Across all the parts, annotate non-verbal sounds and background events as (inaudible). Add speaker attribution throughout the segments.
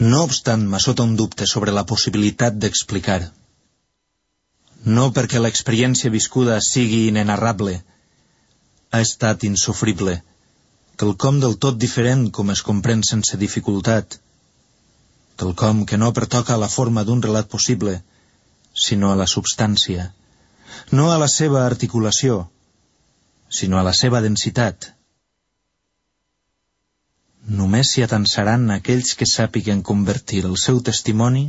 Speaker 1: No obstant, m'assota un dubte sobre la possibilitat d'explicar. No perquè l'experiència viscuda sigui inenarrable. Ha estat insufrible. Quelcom del tot diferent com es comprèn sense dificultat. Quelcom que no pertoca a la forma d'un relat possible, sinó a la substància. No a la seva articulació, sinó a la seva densitat. Només s'hi atansaran aquells que sàpiguen convertir el seu testimoni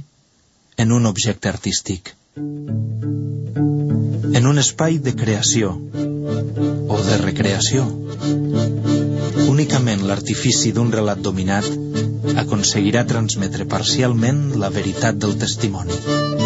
Speaker 1: en un objecte artístic. En un espai de creació o de recreació. Únicament l'artifici d'un relat dominat aconseguirà transmetre parcialment la veritat del testimoni.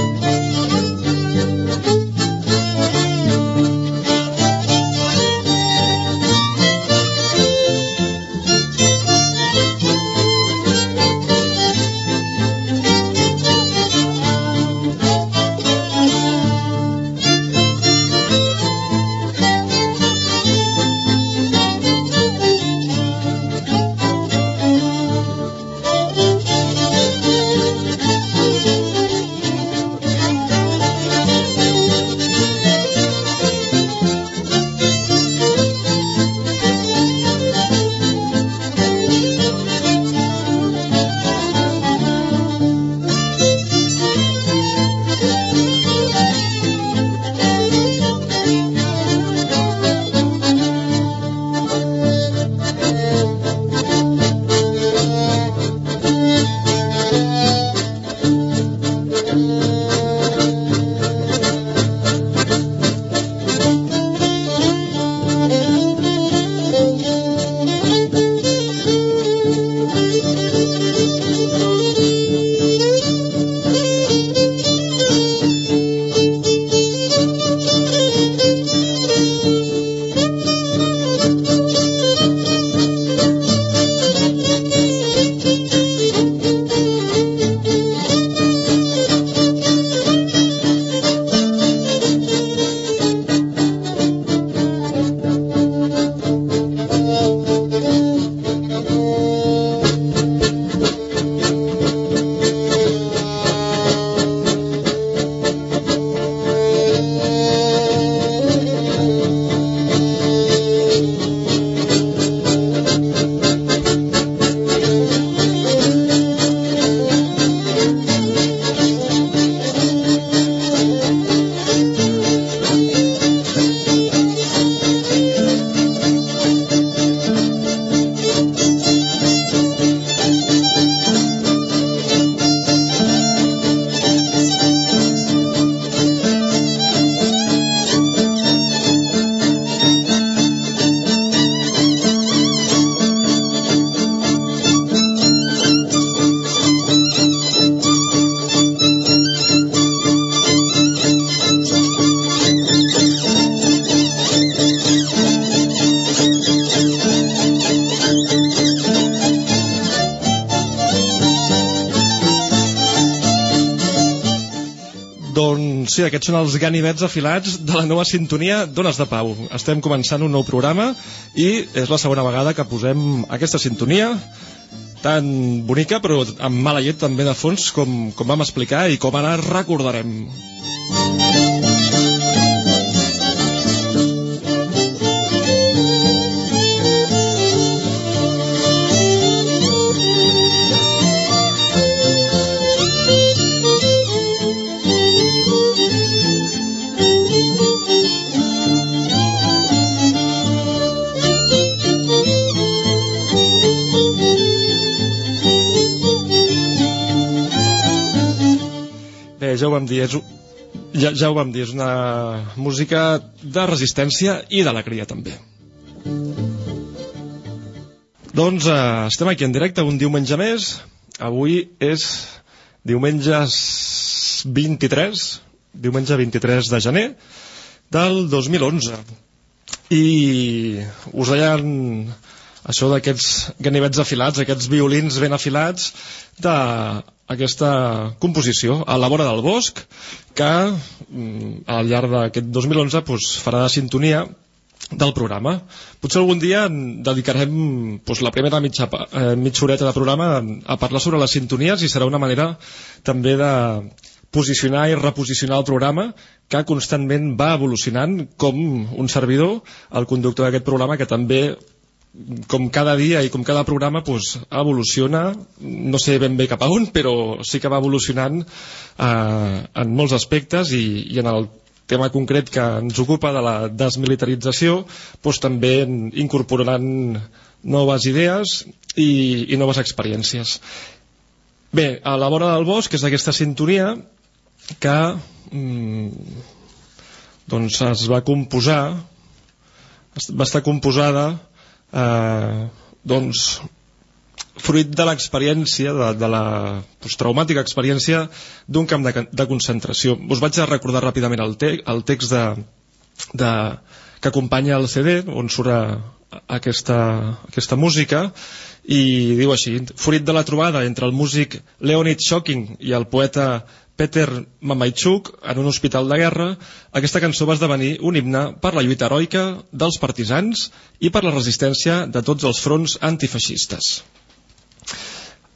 Speaker 2: Sí, aquests són els ganivets afilats de la nova sintonia d'Ones de Pau. Estem començant un nou programa i és la segona vegada que posem aquesta sintonia tan bonica però amb mala llet també de fons com, com vam explicar i com ara recordarem. Ja, ho vam dir, és una música de resistència i d'alegria també. Doncs eh, estem aquí en directe un diumenge més. Avui és diumenge 23, diumenge 23 de gener del 2011. I us deien això d'aquests ganivets afilats, aquests violins ben afilats d'aquesta composició a la vora del bosc que mm, al llarg d'aquest 2011 doncs, farà sintonia del programa. Potser algun dia dedicarem doncs, la primera mitja, eh, mitja horeta de programa a parlar sobre les sintonies i serà una manera també de posicionar i reposicionar el programa que constantment va evolucionant com un servidor, el conductor d'aquest programa que també com cada dia i com cada programa pues, evoluciona, no sé ben bé cap a on, però sí que va evolucionant eh, en molts aspectes i, i en el tema concret que ens ocupa de la desmilitarització doncs també incorporaran noves idees i, i noves experiències. Bé, a la vora del bosc és aquesta sintonia que mm, doncs es va composar va estar composada eh, doncs fruit de l'experiència, de, de la traumàtica experiència d'un camp de, de concentració. Us vaig a recordar ràpidament el, te, el text de, de, que acompanya el CD, on surt aquesta, aquesta música, i diu així, fruit de la trobada entre el músic Leonid Shocking i el poeta Peter Mamaichuk en un hospital de guerra, aquesta cançó va esdevenir un himne per la lluita heroica dels partisans i per la resistència de tots els fronts antifeixistes.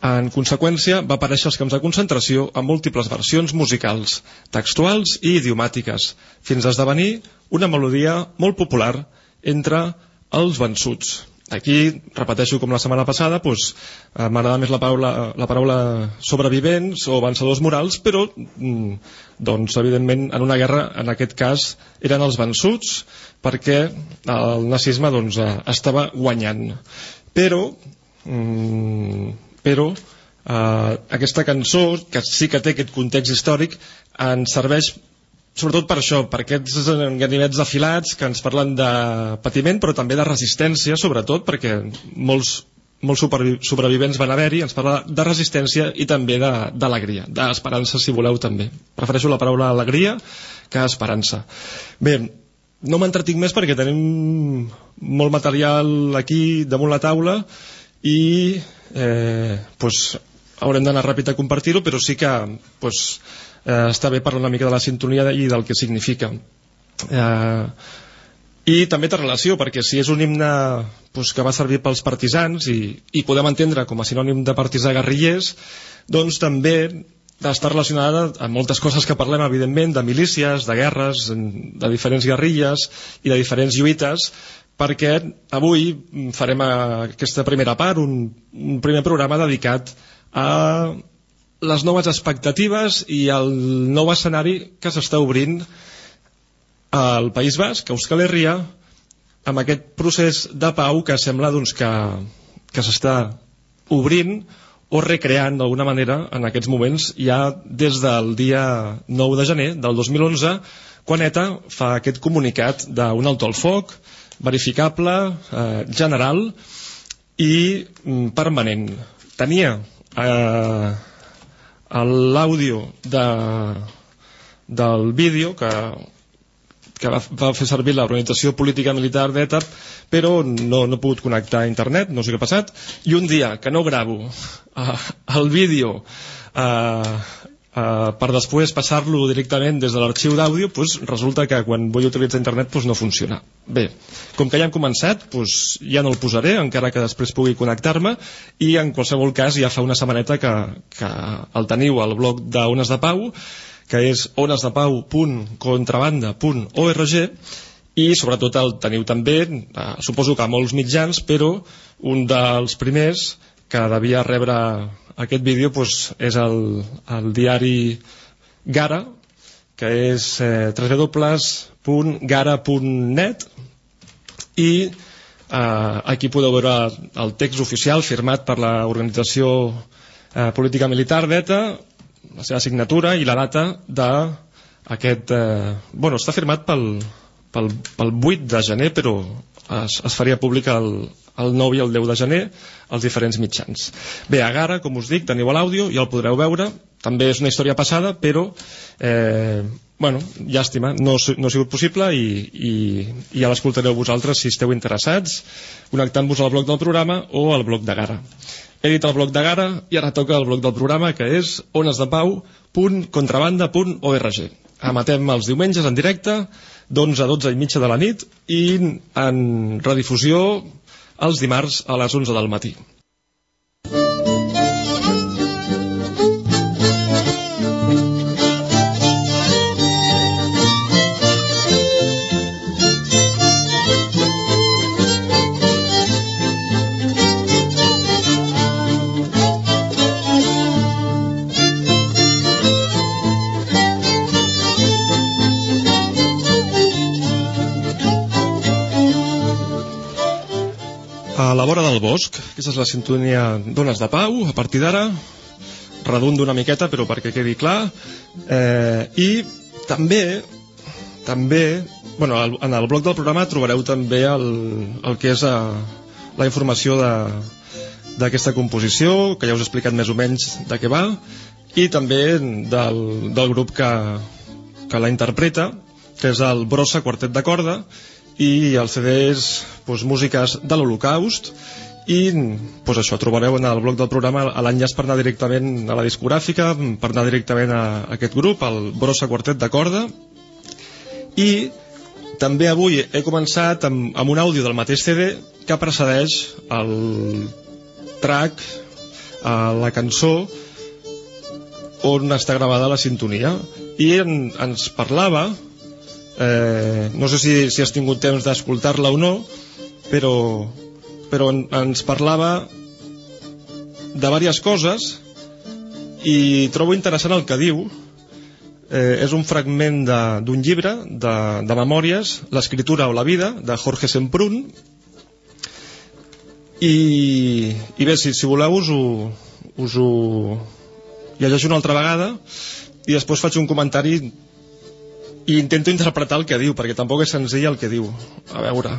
Speaker 2: En conseqüència, va aparèixer als camps de concentració amb múltiples versions musicals, textuals i idiomàtiques, fins a esdevenir una melodia molt popular entre els vençuts. Aquí, repeteixo com la setmana passada, doncs, eh, m'agrada més la paraula, la paraula sobrevivents o vencedors morals, però, mm, doncs, evidentment, en una guerra, en aquest cas, eren els vençuts, perquè el nazisme doncs, eh, estava guanyant. Però, mm, però eh, aquesta cançó, que sí que té aquest context històric, ens serveix sobretot per això, per aquests enganimets afilats que ens parlen de patiment, però també de resistència, sobretot, perquè molts, molts sobrevivents van haver-hi, ens parla de resistència i també d'alegria, de, d'esperança, si voleu, també. Prefereixo la paraula alegria que esperança. Bé, no m'entretinc més perquè tenim molt material aquí damunt la taula i eh, pues, haurem d'anar ràpid a compartir-ho, però sí que pues, eh, està bé parlar una mica de la sintonia i del que significa. Eh, i també té relació, perquè si és un himne pues, que va servir pels partisans i, i podem entendre com a sinònim de partisà guerrillers, doncs també està relacionada amb moltes coses que parlem, evidentment, de milícies, de guerres, de diferents guerrilles i de diferents lluites, perquè avui farem aquesta primera part, un, un primer programa dedicat a les noves expectatives i al nou escenari que s'està obrint al País Basc, a Euskal Herria, amb aquest procés de pau que sembla doncs, que, que s'està obrint o recreant d'alguna manera en aquests moments ja des del dia 9 de gener del 2011 quan ETA fa aquest comunicat d'un alto al foc verificable, eh, general i mm, permanent. Tenia eh, l'àudio de, del vídeo que, que va, va fer servir l'organització política militar d'ETA, però no, no he pogut connectar a internet, no sé què ha passat, i un dia que no gravo eh, el vídeo eh, Uh, per després passar-lo directament des de l'arxiu d'àudio pues, resulta que quan vull utilitzar internet pues, no funciona. Bé, com que ja hem començat pues, ja no el posaré, encara que després pugui connectar-me i en qualsevol cas ja fa una setmaneta que, que el teniu al blog d'Ones de Pau que és onesdepau.contrabanda.org i sobretot el teniu també uh, suposo que a molts mitjans però un dels primers que devia rebre aquest vídeo pues, és el, el diari Gara, que és eh, www.gara.net i eh, aquí podeu veure el text oficial firmat per l'organització eh, política militar d'ETA, la seva signatura i la data d'aquest... Eh, bueno, està firmat pel, pel, pel 8 de gener, però es, es faria públic el, el 9 i el 10 de gener als diferents mitjans. Bé, a Gara, com us dic, teniu l'àudio, ja el podreu veure, també és una història passada, però, eh, bueno, llàstima, no, no ha sigut possible i, i, i ja l'escoltareu vosaltres si esteu interessats, connectant-vos al blog del programa o al blog de Gara. He dit el blog de Gara i ara toca el blog del programa, que és onesdepau.contrabanda.org. emetem els diumenges en directe d'11 a 12 i mitja de la nit i en redifusió els dimarts a les 11 del matí. La vora del bosc, aquesta és la sintonia d'Ones de Pau, a partir d'ara. Redundo una miqueta però perquè quedi clar. Eh, i també també bueno, en el bloc del programa trobareu també el, el que és a, eh, la informació d'aquesta composició, que ja us he explicat més o menys de què va, i també del, del grup que, que la interpreta, que és el Brossa Quartet de Corda, i el CD és doncs, músiques de l'Holocaust. I doncs això, trobareu en el bloc del programa l'enllaç per anar directament a la discogràfica, per anar directament a aquest grup, el Brossa Quartet de Corda. I també avui he començat amb, amb un àudio del mateix CD que precedeix el track, a la cançó on està gravada la sintonia. I en, ens parlava eh, no sé si, si has tingut temps d'escoltar-la o no però, però en, ens parlava de diverses coses i trobo interessant el que diu. Eh, és un fragment d'un llibre de, de memòries l'escriptura o la vida de Jorge Semprún. I, i bé, si, si voleu us ho, us ho llegeixo una altra vegada i després faig un comentari i intento interpretar el que diu, perquè tampoc és senzill el que diu. A veure...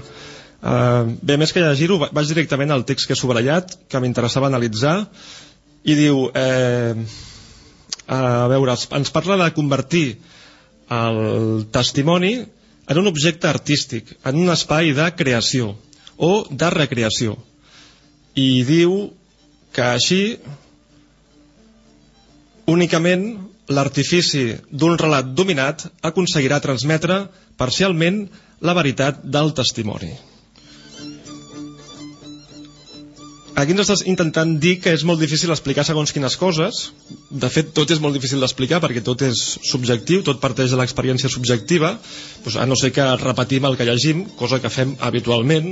Speaker 2: Uh, bé, més que llegir-ho, vaig directament al text que he sobrellat, que m'interessava analitzar, i diu... Eh, a veure, ens parla de convertir el testimoni en un objecte artístic, en un espai de creació o de recreació. I diu que així únicament l'artifici d'un relat dominat aconseguirà transmetre parcialment la veritat del testimoni. Aquí ens estàs intentant dir que és molt difícil explicar segons quines coses. De fet, tot és molt difícil d'explicar perquè tot és subjectiu, tot parteix de l'experiència subjectiva, doncs, a no ser que repetim el que llegim, cosa que fem habitualment,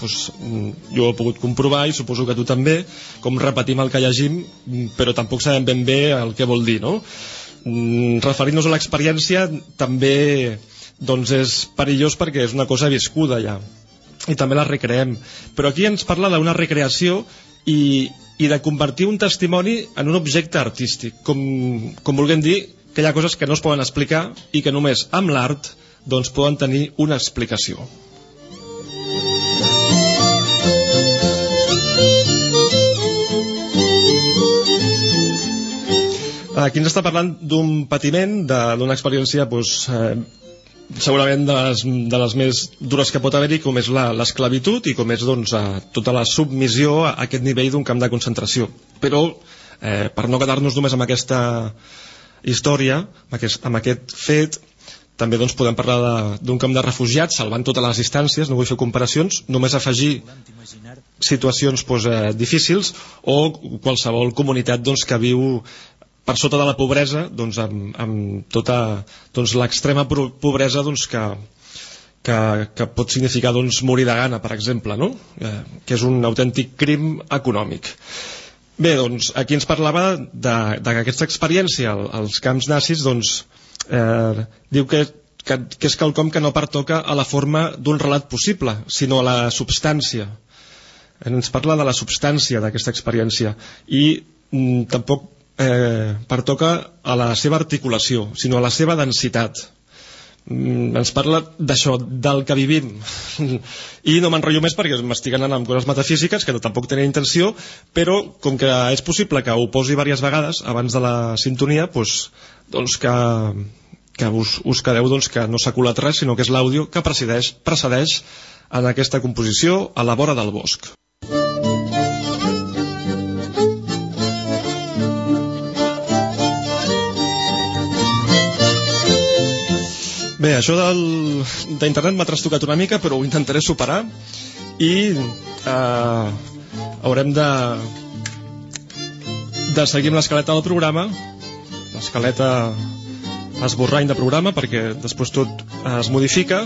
Speaker 2: doncs, jo ho he pogut comprovar i suposo que tu també, com repetim el que llegim, però tampoc sabem ben bé el que vol dir, no? Mm, referint-nos a l'experiència també doncs és perillós perquè és una cosa viscuda ja i també la recreem. Però aquí ens parla d'una recreació i, i de convertir un testimoni en un objecte artístic, com, com vulguem dir que hi ha coses que no es poden explicar i que només amb l'art doncs, poden tenir una explicació. Aquí ens està parlant d'un patiment, d'una experiència doncs, eh, segurament de les, de les més dures que pot haver-hi com és l'esclavitud i com és doncs, a, tota la submissió a aquest nivell d'un camp de concentració. Però eh, per no quedar-nos només amb aquesta història amb aquest, amb aquest fet també doncs, podem parlar d'un camp de refugiats salvant totes les distàncies, no vull fer comparacions només afegir situacions doncs, eh, difícils o qualsevol comunitat doncs, que viu per sota de la pobresa doncs, amb, amb tota doncs, l'extrema pobresa doncs, que, que, que pot significar doncs, morir de gana, per exemple, no? eh, que és un autèntic crim econòmic. Bé, doncs, aquí ens parlava d'aquesta experiència als camps nazis, doncs, eh, diu que, que, que és quelcom que no pertoca a la forma d'un relat possible, sinó a la substància. Ens parla de la substància d'aquesta experiència i mm, tampoc eh, pertoca a la seva articulació, sinó a la seva densitat. Mm, ens parla d'això, del que vivim. (laughs) I no m'enrotllo més perquè m'estic anant amb coses metafísiques, que no, tampoc tenia intenció, però com que és possible que ho posi diverses vegades abans de la sintonia, doncs, doncs que, que us, us quedeu doncs, que no s'ha colat res, sinó que és l'àudio que precedeix, precedeix en aquesta composició a la vora del bosc. Bé, això d'internet m'ha trastocat una mica, però ho intentaré superar i eh, haurem de de seguir amb l'escaleta del programa l'escaleta esborrany de programa perquè després tot es modifica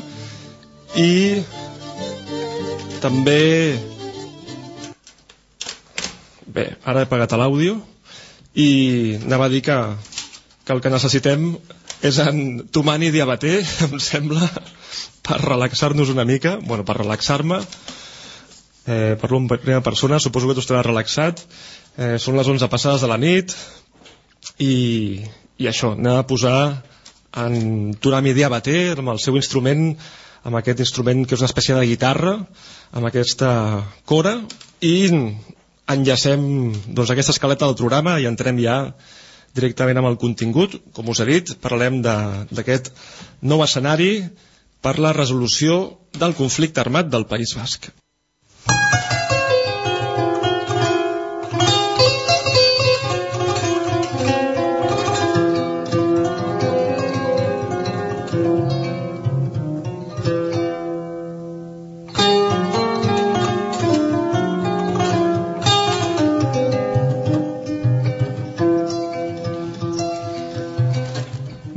Speaker 2: i també bé, ara he pagat l'àudio i anava a dir que, que el que necessitem és en Tomani Diabater, (laughs) em sembla, per relaxar-nos una mica, bueno, per relaxar-me, eh, parlo en primera persona, suposo que tu estaràs relaxat, eh, són les 11 passades de la nit, i, i això, anem a posar en Tomani Diabater, amb el seu instrument, amb aquest instrument que és una espècie de guitarra, amb aquesta cora, i enllacem doncs, aquesta escaleta del programa i entrem ja directament amb el contingut. Com us he dit, parlem d'aquest nou escenari per la resolució del conflicte armat del País Basc.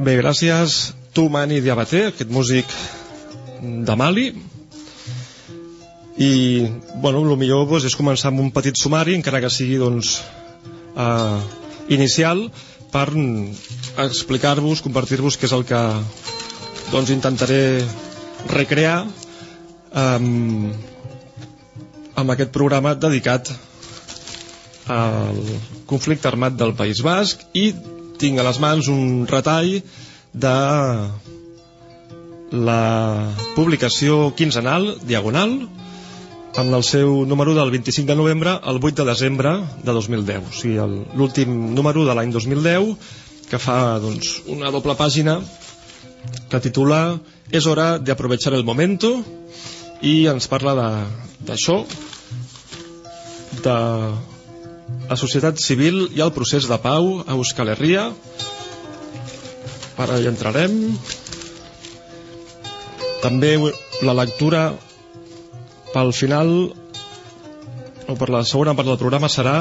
Speaker 2: Bé, gràcies Mani Diabaté, aquest músic de Mali. I, bueno, el millor doncs, és començar amb un petit sumari, encara que sigui, doncs, eh, inicial, per explicar-vos, compartir-vos què és el que doncs, intentaré recrear amb, amb aquest programa dedicat al conflicte armat del País Basc i tinc a les mans un retall de la publicació quinzenal, diagonal, amb el seu número del 25 de novembre al 8 de desembre de 2010. O sigui, l'últim número de l'any 2010, que fa doncs, una doble pàgina que titula És hora de aprovechar el momento i ens parla d'això, de la societat civil i el procés de pau a Euskal Herria. Ara hi entrarem. També la lectura pel final o per la segona part del programa serà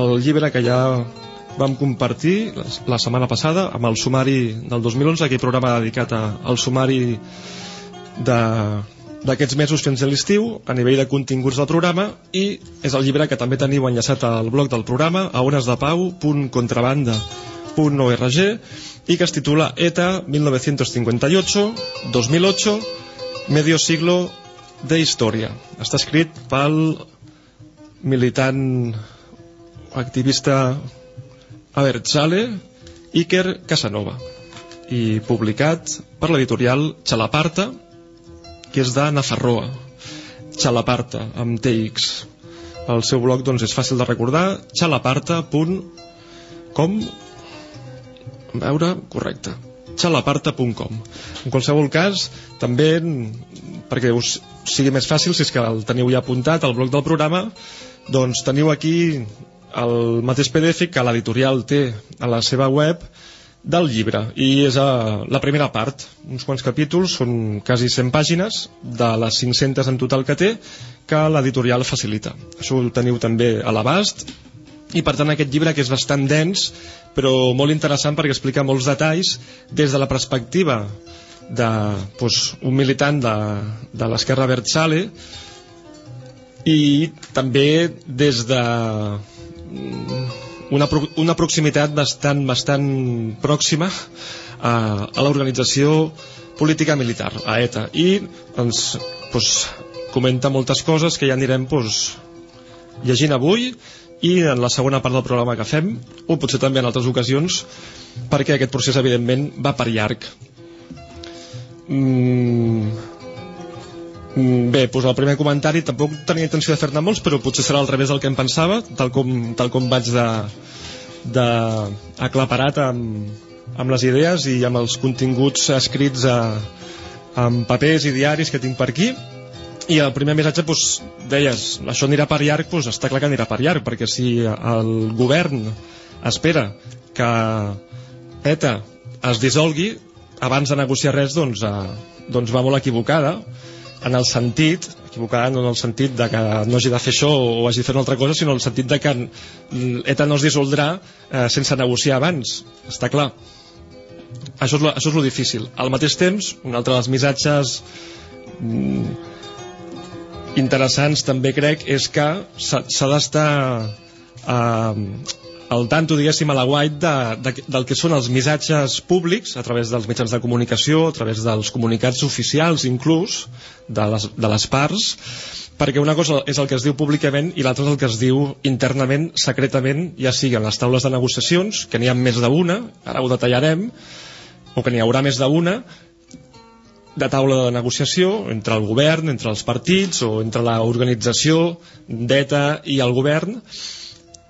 Speaker 2: el llibre que ja vam compartir la setmana passada amb el sumari del 2011 aquell programa dedicat al sumari de d'aquests mesos fins a l'estiu a nivell de continguts del programa i és el llibre que també teniu enllaçat al blog del programa a onesdepau.contrabanda.org i que es titula ETA 1958-2008 medio siglo de història està escrit pel militant activista Abertzale Iker Casanova i publicat per l'editorial Chalaparta que és de Nafarroa, Xalaparta, amb TX. El seu blog doncs, és fàcil de recordar, xalaparta.com veure, correcte. Xalaparta.com en qualsevol cas, també perquè us sigui més fàcil si és que el teniu ja apuntat al blog del programa doncs teniu aquí el mateix PDF que l'editorial té a la seva web del llibre. I és a, la primera part. Uns quants capítols, són quasi 100 pàgines de les 500 en total que té que l'editorial facilita. Això ho teniu també a l'abast. I per tant aquest llibre que és bastant dens però molt interessant perquè explica molts detalls des de la perspectiva de pues, un militant de, de l'esquerra Bertzale i també des de una, una proximitat bastant, bastant pròxima a, a l'organització política militar, a ETA. I ens doncs, comenta moltes coses que ja anirem doncs, llegint avui i en la segona part del programa que fem o potser també en altres ocasions perquè aquest procés evidentment va per llarg. Mm, bé, doncs el primer comentari tampoc tenia intenció de fer-ne molts, però potser serà al revés del que em pensava, tal com, tal com vaig de, de aclaparat amb, amb les idees i amb els continguts escrits a, amb papers i diaris que tinc per aquí. I el primer missatge doncs, deies, això anirà per llarg doncs està clar que anirà per llarg perquè si el govern espera que ETA es dissolgui abans de negociar res doncs, eh, doncs va molt equivocada en el sentit, equivocada no en el sentit de que no hagi de fer això o hagi de fer una altra cosa, sinó en el sentit de que ETA no es dissoldrà eh, sense negociar abans, està clar. Això és, lo, això és lo difícil. Al mateix temps, un altre dels missatges mm, interessants també crec és que s'ha d'estar eh, al tanto, diguéssim, a la white de, de, del que són els missatges públics a través dels mitjans de comunicació, a través dels comunicats oficials inclús de les, de les parts perquè una cosa és el que es diu públicament i l'altra és el que es diu internament, secretament, ja sigui en les taules de negociacions, que n'hi ha més d'una, ara ho detallarem, o que n'hi haurà més d'una, de taula de negociació entre el govern, entre els partits o entre l'organització d'ETA i el govern,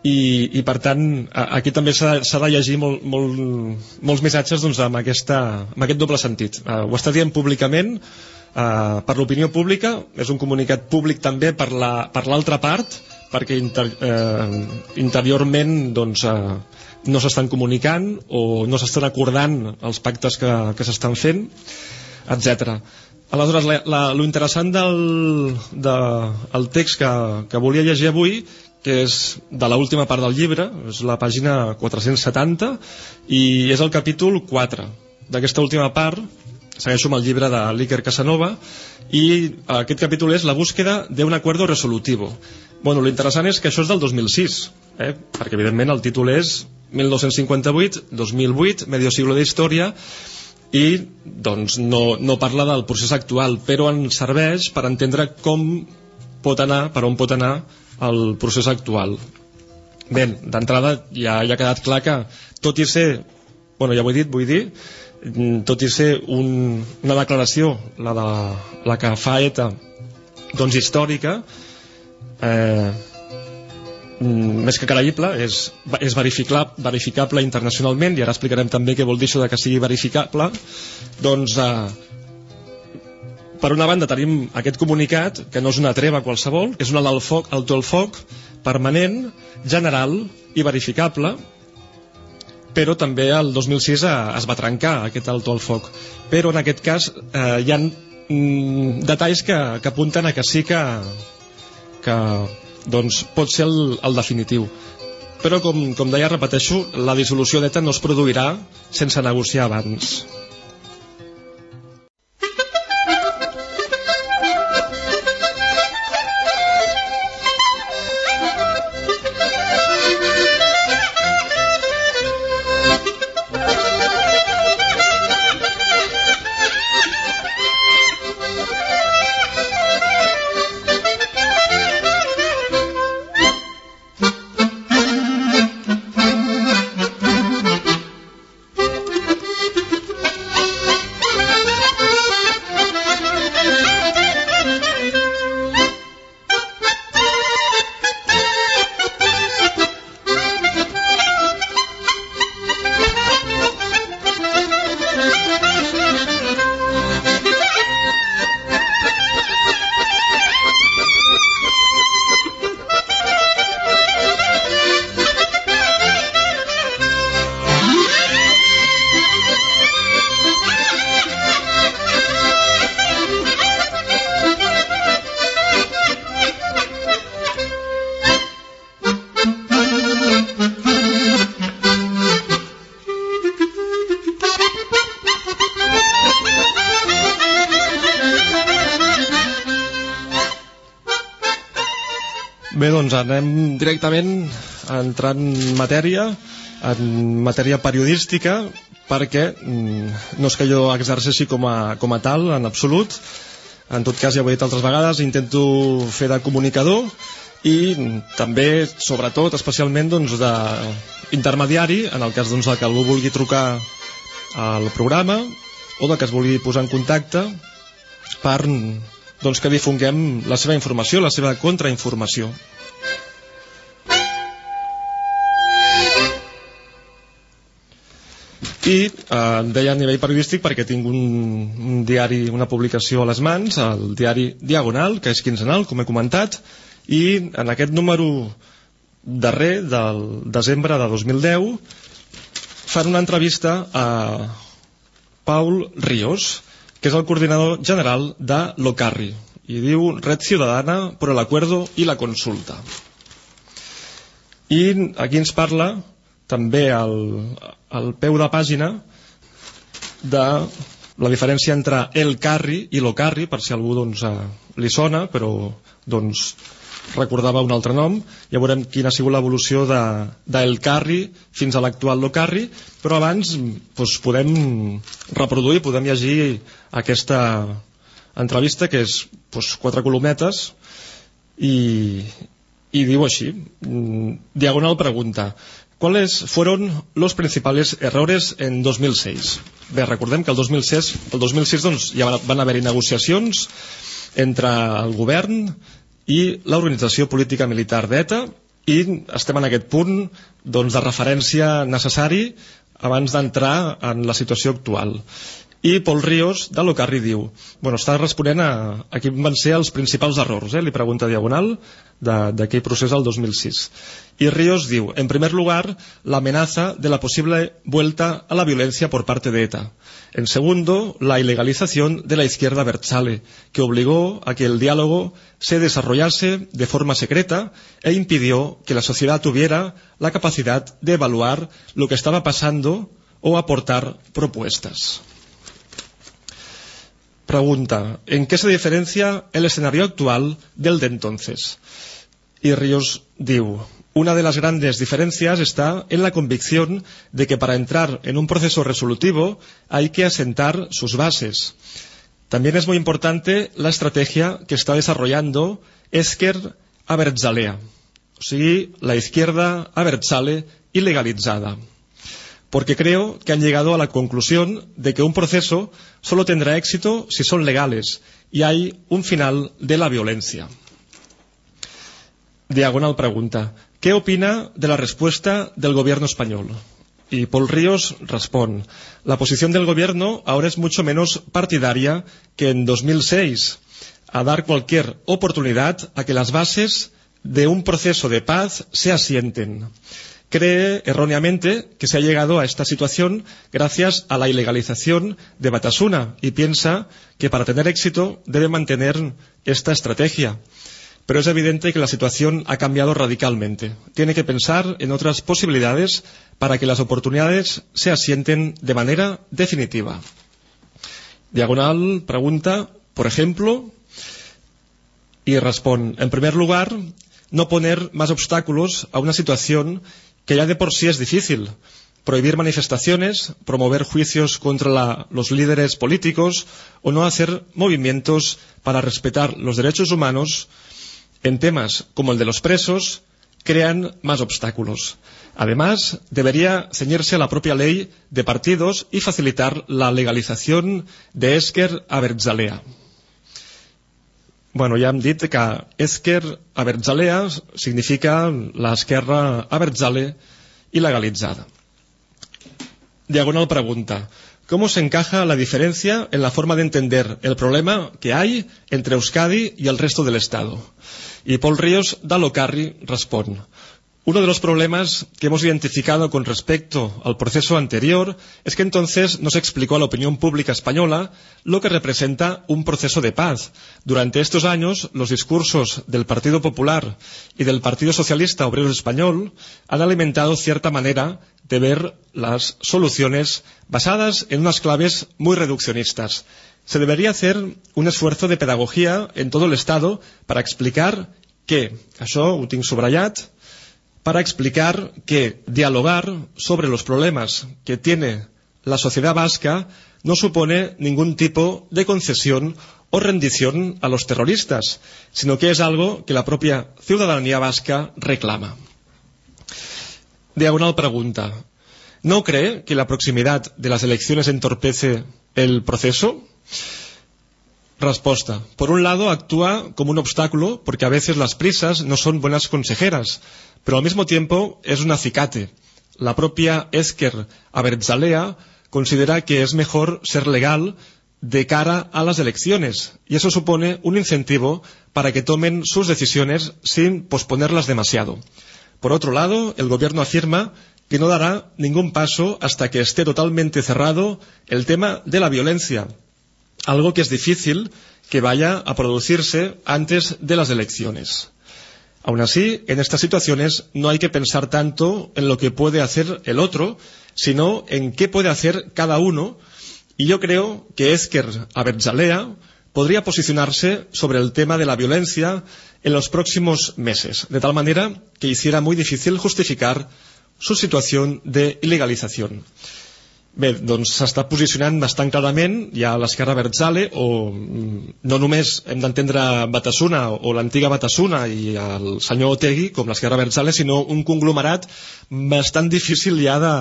Speaker 2: i, i per tant aquí també s'ha de llegir molt, molt, molts missatges doncs, amb, aquesta, amb aquest doble sentit uh, ho està dient públicament uh, per l'opinió pública és un comunicat públic també per l'altra la, per part perquè inter, uh, interiorment doncs, uh, no s'estan comunicant o no s'estan acordant els pactes que, que s'estan fent etc. Aleshores, la, la, lo interessant del de, el text que, que volia llegir avui que és de l última part del llibre, és la pàgina 470, i és el capítol 4. D'aquesta última part, segueixo amb el llibre de l'Iker Casanova, i aquest capítol és la búsqueda d'un acuerdo resolutivo. Bueno, l'interessant és que això és del 2006, eh? perquè evidentment el títol és 1958-2008, medio siglo de història, i doncs no, no parla del procés actual, però ens serveix per entendre com pot anar, per on pot anar el procés actual. Bé, d'entrada ja, ja ha quedat clar que tot i ser, bueno, ja ho he dit, vull dir, tot i ser un, una declaració, la, de, la que fa ETA, doncs històrica, eh, més que creïble, és, és verificable, verificable internacionalment, i ara explicarem també què vol dir això de que sigui verificable, doncs eh, per una banda tenim aquest comunicat, que no és una treva qualsevol, que és un alt foc, permanent, general i verificable, però també el 2006 es va trencar aquest alto al foc. Però en aquest cas eh, hi ha mm, detalls que, que apunten a que sí que, que doncs, pot ser el, el definitiu. Però, com, com deia, repeteixo, la dissolució d'ETA no es produirà sense negociar abans. Directament a entrar en matèria, en matèria periodística, perquè mm, no és que jo exerceixi com a, com a tal, en absolut, en tot cas ja ho he dit altres vegades, intento fer de comunicador i també, sobretot, especialment doncs, d'intermediari, en el cas doncs, que algú vulgui trucar al programa o de que es vulgui posar en contacte per doncs, que difonguem la seva informació, la seva contrainformació. I eh, deia a nivell periodístic perquè tinc un, un diari, una publicació a les mans, el diari Diagonal, que és quinzenal, com he comentat, i en aquest número darrer del desembre de 2010 fan una entrevista a Paul Ríos, que és el coordinador general de l'OCARRI, i diu Red Ciudadana por el y la consulta. I aquí ens parla també al, al peu de pàgina de la diferència entre el carri i l'ocarri, per si algú doncs, eh, li sona, però doncs, recordava un altre nom, ja veurem quina ha sigut l'evolució de, del carri fins a l'actual locarri, però abans doncs, podem reproduir, podem llegir aquesta entrevista que és doncs, quatre colometes i, y digo así, mm, diagonal pregunta, ¿cuáles fueron los principales errores en 2006? Bé, recordem que el 2006, el 2006 doncs, ja van haver-hi negociacions entre el govern i l'organització política militar d'ETA i estem en aquest punt doncs, de referència necessari abans d'entrar en la situació actual. I Pol Ríos, de l'Ocarri, diu... Bueno, està responent a, a quins van ser els principals errors, eh? li pregunta Diagonal, d'aquell procés del 2006. Y Ríos diu, en primer lugar, la amenaza de la posible vuelta a la violencia por parte de ETA. En segundo, la ilegalización de la izquierda Berchale, que obligó a que el diálogo se desarrollase de forma secreta e impidió que la sociedad tuviera la capacidad de evaluar lo que estaba pasando o aportar propuestas. Pregunta, ¿en qué se diferencia el escenario actual del de entonces? Y Ríos una de las grandes diferencias está en la convicción de que para entrar en un proceso resolutivo hay que asentar sus bases. También es muy importante la estrategia que está desarrollando Esker Abertzalea, o la izquierda Abertzale ilegalitzada porque creo que han llegado a la conclusión de que un proceso solo tendrá éxito si son legales y hay un final de la violencia. Diagonal pregunta, ¿qué opina de la respuesta del gobierno español? Y Paul Ríos responde, la posición del gobierno ahora es mucho menos partidaria que en 2006, a dar cualquier oportunidad a que las bases de un proceso de paz se asienten cree erróneamente que se ha llegado a esta situación gracias a la ilegalización de Batasuna y piensa que para tener éxito debe mantener esta estrategia. Pero es evidente que la situación ha cambiado radicalmente. Tiene que pensar en otras posibilidades para que las oportunidades se asienten de manera definitiva. Diagonal pregunta, por ejemplo, y responde, en primer lugar, no poner más obstáculos a una situación que ya de por sí es difícil. Prohibir manifestaciones, promover juicios contra los líderes políticos o no hacer movimientos para respetar los derechos humanos en temas como el de los presos crean más obstáculos. Además, debería ceñirse a la propia ley de partidos y facilitar la legalización de Esker Abertzalea. Bueno, ja hem dit que Esker Abertzalea significa l'esquerra Abertzale ilegalitzada. Diagonal pregunta. ¿Cómo se encaja la diferencia en la forma de entender el problema que hay entre Euskadi y el resto del Estado? Y Paul Ríos Dalocarri responde. Uno de los problemas que hemos identificado con respecto al proceso anterior es que entonces no se explicó a la opinión pública española lo que representa un proceso de paz. Durante estos años, los discursos del Partido Popular y del Partido Socialista Obrero Español han alimentado cierta manera de ver las soluciones basadas en unas claves muy reduccionistas. Se debería hacer un esfuerzo de pedagogía en todo el Estado para explicar que, això ho tinc subratllat, para explicar que dialogar sobre los problemas que tiene la sociedad vasca no supone ningún tipo de concesión o rendición a los terroristas, sino que es algo que la propia ciudadanía vasca reclama. Diagonal pregunta. ¿No cree que la proximidad de las elecciones entorpece el proceso? Respuesta. Por un lado, actúa como un obstáculo porque a veces las prisas no son buenas consejeras, pero al mismo tiempo es un acicate. La propia Esker Abertzalea considera que es mejor ser legal de cara a las elecciones y eso supone un incentivo para que tomen sus decisiones sin posponerlas demasiado. Por otro lado, el Gobierno afirma que no dará ningún paso hasta que esté totalmente cerrado el tema de la violencia, algo que es difícil que vaya a producirse antes de las elecciones. Aun así, en estas situaciones no hay que pensar tanto en lo que puede hacer el otro, sino en qué puede hacer cada uno, y yo creo que Esker Abertzalea podría posicionarse sobre el tema de la violencia en los próximos meses, de tal manera que hiciera muy difícil justificar su situació de il·legalització. Bé, doncs s'està posicionant bastant clarament ja l'esquerra Bertzale o mm, no només hem d'entendre Batasuna o l'antiga Batasuna i el senyor Otegui com l'esquerra Bertzale sinó un conglomerat bastant (laughs) difícil ja de,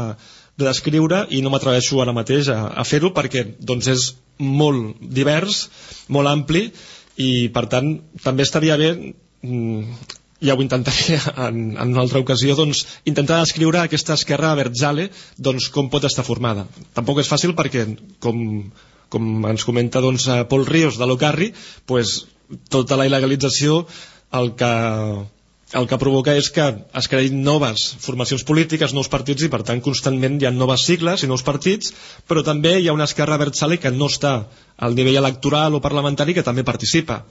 Speaker 2: de descriure i no m'atreveixo ara mateix a, a fer-ho perquè doncs és molt divers, molt ampli i per tant també estaria bé mm, ja ho intentaré en, en una altra ocasió, doncs, intentar descriure aquesta esquerra Bertzale doncs, com pot estar formada. Tampoc és fàcil perquè, com, com ens comenta doncs, Pol Ríos de l'Ocarri, pues, tota la il·legalització el que, el que provoca és que es creïn noves formacions polítiques, nous partits i per tant constantment hi ha noves sigles i nous partits, però també hi ha una esquerra Bertzale que no està al nivell electoral o parlamentari que també participa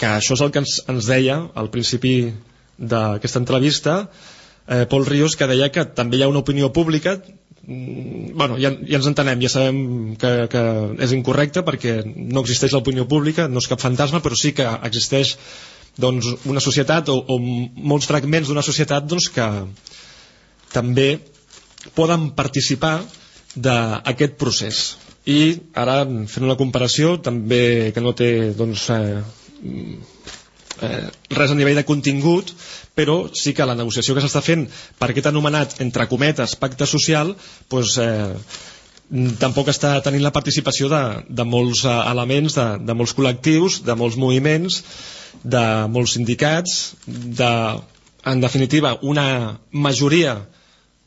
Speaker 2: que això és el que ens, ens deia al principi d'aquesta entrevista eh, Pol Ríos que deia que també hi ha una opinió pública mm, bueno, ja, ja ens entenem, ja sabem que, que és incorrecte perquè no existeix l'opinió pública, no és cap fantasma, però sí que existeix doncs, una societat o, o molts fragments d'una societat doncs, que també poden participar d'aquest procés. I ara, fent una comparació, també que no té doncs, eh, eh, res a nivell de contingut, però sí que la negociació que s'està fent per aquest anomenat, entre cometes, pacte social, doncs, eh, tampoc està tenint la participació de, de molts eh, elements, de, de molts col·lectius, de molts moviments, de molts sindicats, de, en definitiva, una majoria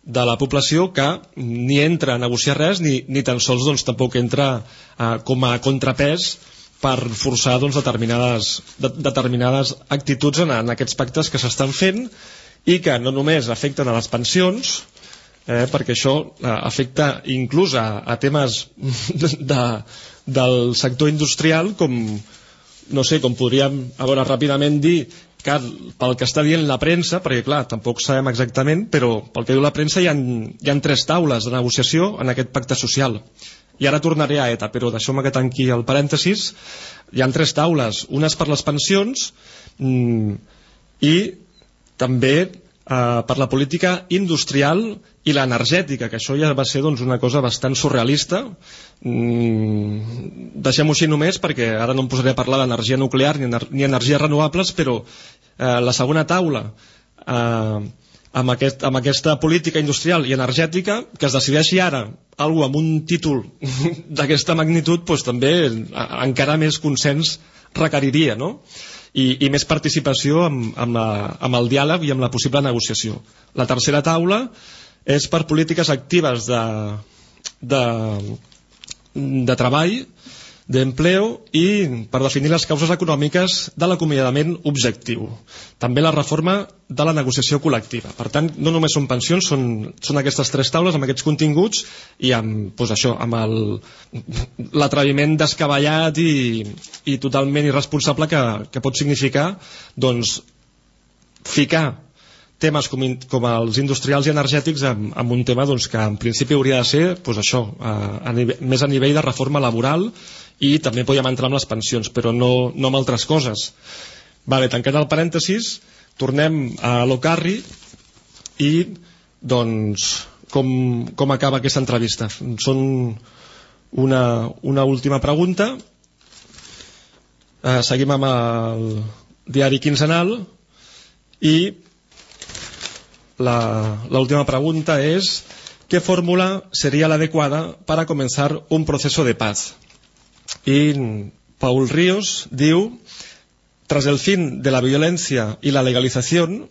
Speaker 2: de la població que ni entra a negociar res ni, ni tan sols doncs, tampoc entra eh, com a contrapès per forçar doncs, determinades, de, determinades actituds en, en aquests pactes que s'estan fent i que no només afecten a les pensions, eh, perquè això eh, afecta inclús a, a temes (laughs) de, del sector industrial com, no sé, com podríem a veure ràpidament dir que pel que està dient la premsa, perquè clar, tampoc sabem exactament, però pel que diu la premsa hi ha, hi ha tres taules de negociació en aquest pacte social. I ara tornaré a ETA, però deixeu-me que tanqui el parèntesis. Hi han tres taules, unes per les pensions mm, i també eh, per la política industrial i l'energètica, que això ja va ser doncs, una cosa bastant surrealista. Mm, Deixem-ho així només perquè ara no em posaré a parlar d'energia nuclear ni, ener ni energies renovables, però eh, la segona taula eh, amb, aquest, amb aquesta política industrial i energètica que es decideixi ara algú amb un títol (laughs) d'aquesta magnitud doncs, també encara més consens requeriria no? I, i més participació amb, amb, la, amb el diàleg i amb la possible negociació la tercera taula és per polítiques actives de, de, de treball d'empleo i per definir les causes econòmiques de l'acomiadament objectiu. També la reforma de la negociació col·lectiva. Per tant, no només són pensions, són, són aquestes tres taules amb aquests continguts i amb, doncs això, amb l'atreviment descabellat i, i totalment irresponsable que, que pot significar doncs, ficar temes com, com els industrials i energètics amb, amb un tema doncs, que en principi hauria de ser doncs, això, a, a nivell, més a nivell de reforma laboral i també podíem entrar amb les pensions, però no, no amb altres coses. Vale, tancant el parèntesis, tornem a l'Ocarri i doncs com, com acaba aquesta entrevista. Són una, una última pregunta. Eh, seguim amb el diari quinzenal i la última pregunta és ¿qué fórmula sería la adecuada para comenzar un proceso de paz? Y Paul Ríos diu, tras el fin de la violencia y la legalización,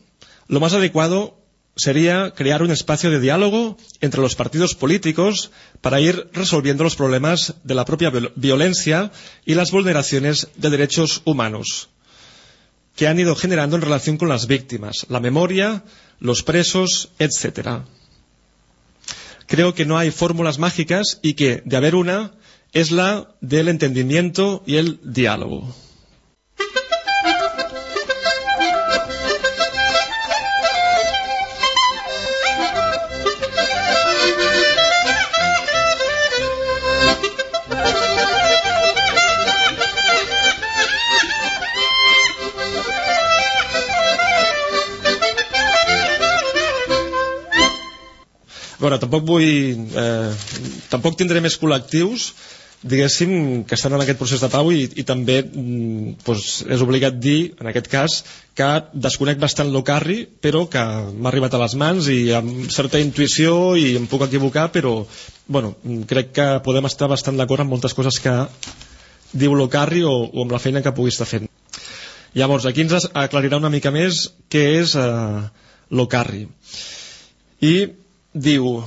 Speaker 2: lo más adecuado sería crear un espacio de diálogo entre los partidos políticos para ir resolviendo los problemas de la propia violencia y las vulneraciones de derechos humanos que han ido generando en relación con las víctimas, la memoria, los presos, etc. creo que no hay fórmulas mágicas y que, de haber una, es la del entendimiento y el diálogo. veure, tampoc vull... Eh, tampoc tindré més col·lectius diguéssim, que estan en aquest procés de pau i, i també mm, doncs, és obligat dir, en aquest cas, que desconec bastant l'Ocarri, però que m'ha arribat a les mans i amb certa intuïció i em puc equivocar, però bueno, crec que podem estar bastant d'acord amb moltes coses que diu l'Ocarri o, o amb la feina que pugui estar fent. Llavors, aquí ens aclarirà una mica més què és eh, l'Ocarri. I diu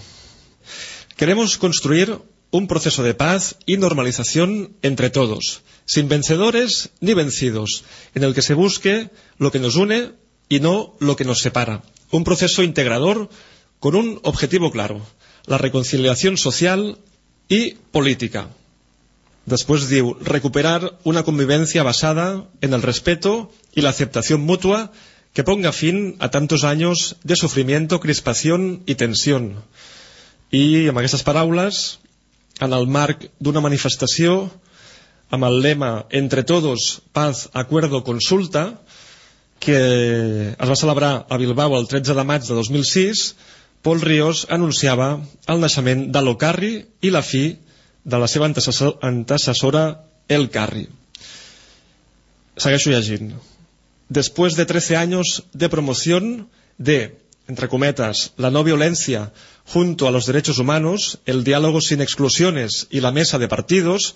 Speaker 2: queremos construir un proceso de paz y normalización entre todos, sin vencedores ni vencidos, en el que se busque lo que nos une y no lo que nos separa. Un proceso integrador con un objetivo claro, la reconciliación social y política. Después diu, recuperar una convivencia basada en el respeto y la aceptación mutua que ponga fin a tantos años de sufrimiento, crispación y tensión. I amb aquestes paraules, en el marc d'una manifestació amb el lema Entre todos, paz, acuerdo, consulta, que es va celebrar a Bilbao el 13 de maig de 2006, Pol Ríos anunciava el naixement de l'Ocarri i la fi de la seva antecessora El Carri. Segueixo llegint después de 13 años de promoción de, entre cometas, la no violencia junto a los derechos humanos, el diálogo sin exclusiones y la mesa de partidos,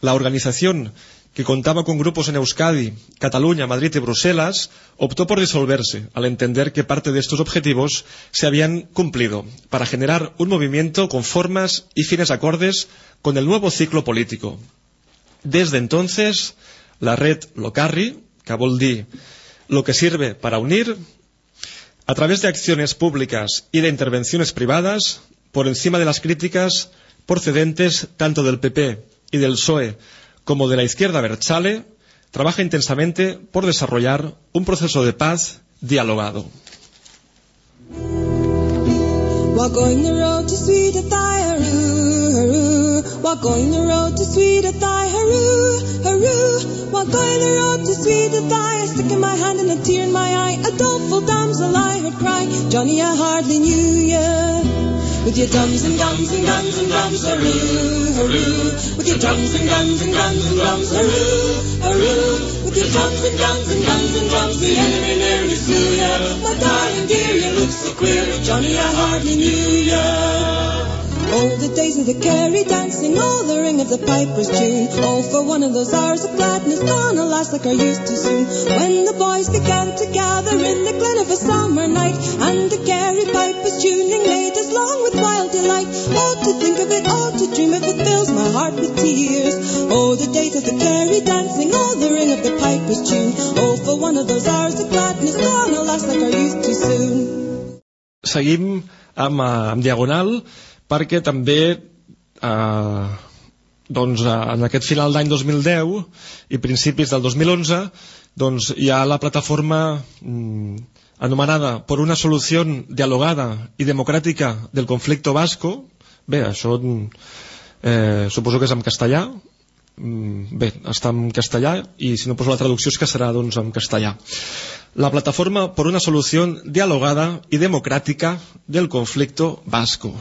Speaker 2: la organización que contaba con grupos en Euskadi, Cataluña, Madrid y Bruselas, optó por disolverse al entender que parte de estos objetivos se habían cumplido para generar un movimiento con formas y fines acordes con el nuevo ciclo político. Desde entonces, la red Locarri, dir lo que sirve para unir, a través de acciones públicas y de intervenciones privadas, por encima de las críticas procedentes tanto del PP y del PSOE como de la izquierda Berchale, trabaja intensamente por desarrollar un proceso de paz dialogado. Walk going the road to die, hurroo, hurroo. Walk going the road to sweet die, a stick in my hand and a tear in my eye. A doleful damsel I heard cry, Johnny, I hardly knew ya. With your drums and guns and guns and drums, hurroo, hurroo. With your drums and guns and guns and drums, hurroo, hurroo. With your drums and guns and guns and drums, the enemy nearly slew ya. My darling dear, you look so queer, Johnny, I hardly knew ya. Oh, the days of the Kerry dancing, all the ring of the piper's tune. Oh, for one of those hours of gladness, gone alas like I used to soon. When the boys began to gather in the glen of a summer night, and the Kerry pipers tuning made us long with wild delight. Oh, to think of it, oh, to dream of it fills my heart with tears. Oh, the days of the Kerry dancing, all the ring of the piper's tune. Oh, for one of those hours of gladness, gone alas like I used to soon. Seguim amb, uh, amb Diagonal perquè també eh, doncs, eh, en aquest final d'any 2010 i principis del 2011 doncs, hi ha la plataforma mm, anomenada por una solució dialogada i democràtica del conflicte basco bé, això eh, suposo que és en castellà. Mm, bé, està en castellà i si no poso la traducció és que serà doncs, en castellà la plataforma por una solución dialogada y democrática del conflicto vasco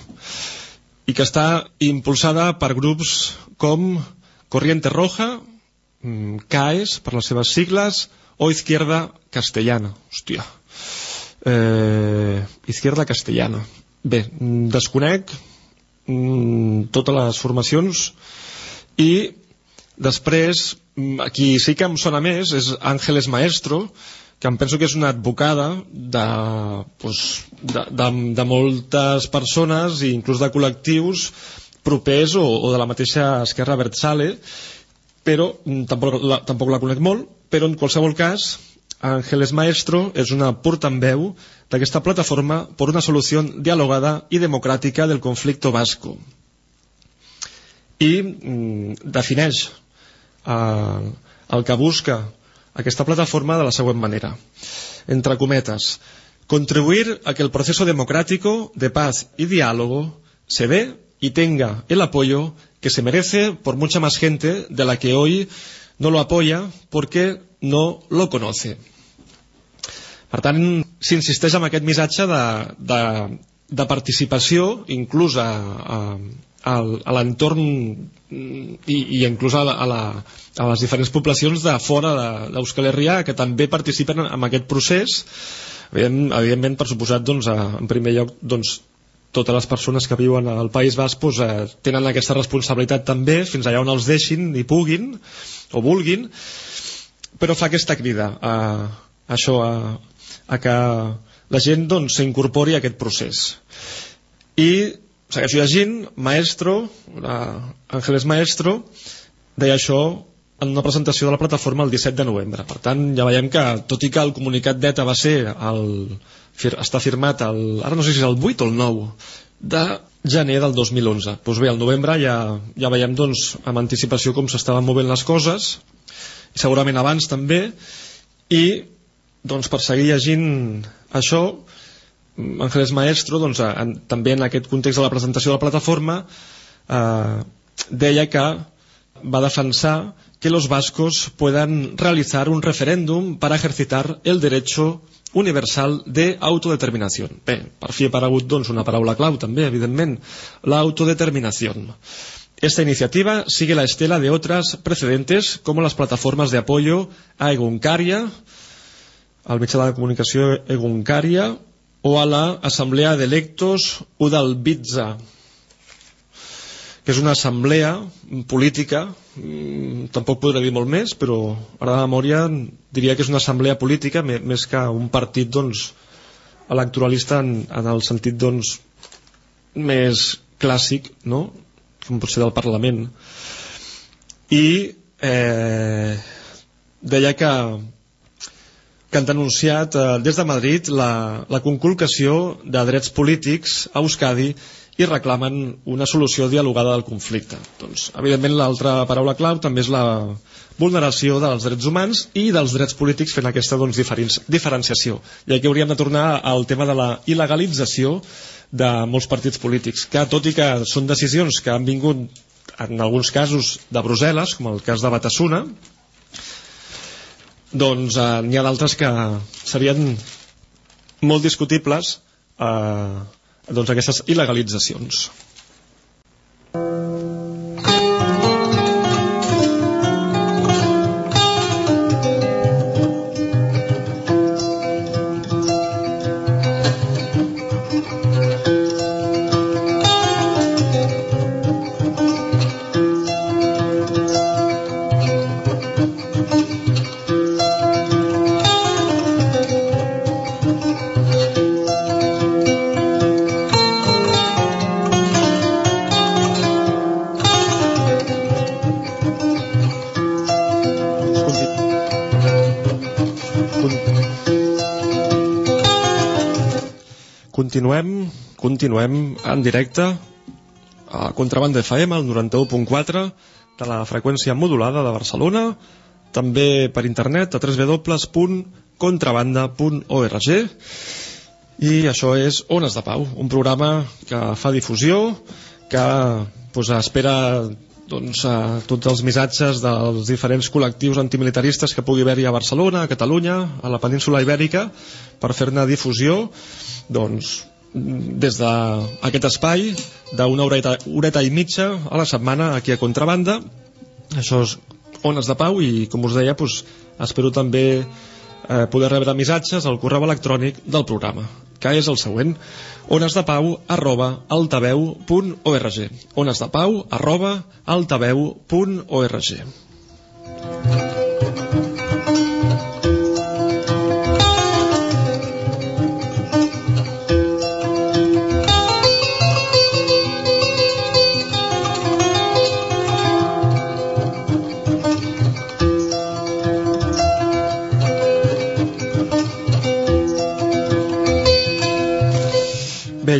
Speaker 2: i que està impulsada per grups com Corriente Roja, mm, CAES, per les seves sigles, o Izquierda Castellana. Hòstia. Eh, Izquierda Castellana. Bé, desconec mm, totes les formacions i després, mm, aquí sí que em sona més, és Ángeles Maestro, que em penso que és una advocada de, doncs, de, de, de moltes persones i inclús de col·lectius propers o, o de la mateixa Esquerra Bertsale però mm, tampoc la, tampoc la conec molt però en qualsevol cas Ángeles Maestro és una portaveu d'aquesta plataforma per una solució dialogada i democràtica del conflicte basco. I mm, defineix eh, el que busca aquesta plataforma de la següent manera. Entre cometes, contribuir a que el proceso democrático de paz y diálogo se dé y tenga el apoyo que se merece por mucha más gente de la que hoy no lo apoya porque no lo conoce. Per tant, s'insisteix en aquest missatge de, de, de participació, inclús a, a, a, a l'entorn i, i inclús a, la, a, la, a les diferents poblacions de fora d'Euskal Herria que també participen en aquest procés. Evidentment, evidentment per suposat doncs, en primer lloc doncs, totes les persones que viuen al País Basc doncs, eh, tenen aquesta responsabilitat també fins allà on els deixin i puguin o vulguin però fa aquesta crida a, a això a, a que la gent doncs, s'incorpori doncs, a aquest procés. I segueixo llegint Maestro Ángeles Maestro deia això en una presentació de la plataforma el 17 de novembre. Per tant, ja veiem que, tot i que el comunicat d'ETA va ser el, està firmat el, ara no sé si és el 8 o el 9 de gener del 2011. Doncs bé, al novembre ja, ja veiem doncs, amb anticipació com s'estaven movent les coses, i segurament abans també, i doncs, per seguir llegint això, Ángeles Maestro, doncs, en, també en aquest context de la presentació de la plataforma, eh, deia que va defensar que los vascos puedan realizar un referéndum para ejercitar el derecho universal de autodeterminació. Bé, per fi ha aparegut doncs, una paraula clau també, evidentment, la autodeterminació. Esta iniciativa sigue la estela de otras precedentes como las plataformas de apoyo a Eguncaria, al mitjà de comunicació Eguncaria o a la Asamblea d'Electos Udalbitza, que és una assemblea política, mm, tampoc podré dir molt més, però ara de memòria diria que és una assemblea política més que un partit doncs, electoralista en, en el sentit doncs, més clàssic, no? com pot ser del Parlament. I eh, deia que, que han denunciat eh, des de Madrid la, la conculcació de drets polítics a Euskadi i reclamen una solució dialogada del conflicte. Doncs, evidentment, l'altra paraula clau també és la vulneració dels drets humans i dels drets polítics fent aquesta doncs, diferenciació. I aquí hauríem de tornar al tema de la il·legalització de molts partits polítics, que tot i que són decisions que han vingut en alguns casos de Brussel·les, com el cas de Batasuna, doncs eh, n'hi ha d'altres que serien molt discutibles eh, doncs, aquestes il·legalitzacions. Continuem, continuem en directe a Contrabanda FM, al 91.4 de la freqüència modulada de Barcelona, també per internet a www.contrabanda.org i això és Ones de Pau, un programa que fa difusió, que pues, espera doncs, a tots els missatges dels diferents col·lectius antimilitaristes que pugui haver-hi a Barcelona, a Catalunya, a la península Ibèrica, per fer-ne difusió doncs, des d'aquest espai d'una horeta, horeta i mitja a la setmana aquí a Contrabanda. Això és Ones de Pau i com us deia doncs, espero també eh, poder rebre missatges al correu electrònic del programa que és el següent. onesdepau arroba altaveu.org onesdepau arroba altaveu.org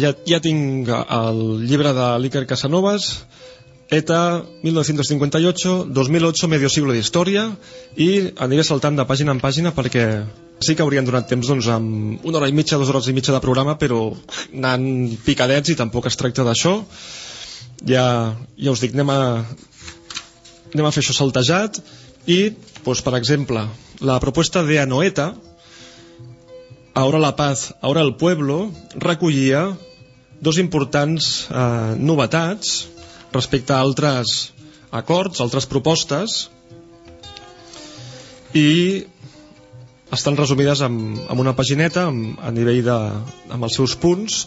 Speaker 2: Ja, ja tinc el llibre de l'Iker Casanovas, ETA 1958-2008 medio siglo d'història i aniré saltant de pàgina en pàgina perquè sí que haurien donat temps doncs, amb una hora i mitja, dues hores i mitja de programa però anant picadets i tampoc es tracta d'això. Ja, ja us dic, anem a, anem a fer això saltejat i, doncs, per exemple la proposta de Anoeta Ahora la paz, ahora el pueblo recollia dos importants eh, novetats respecte a altres acords, altres propostes i estan resumides en, en una pagineta amb, a nivell de, amb els seus punts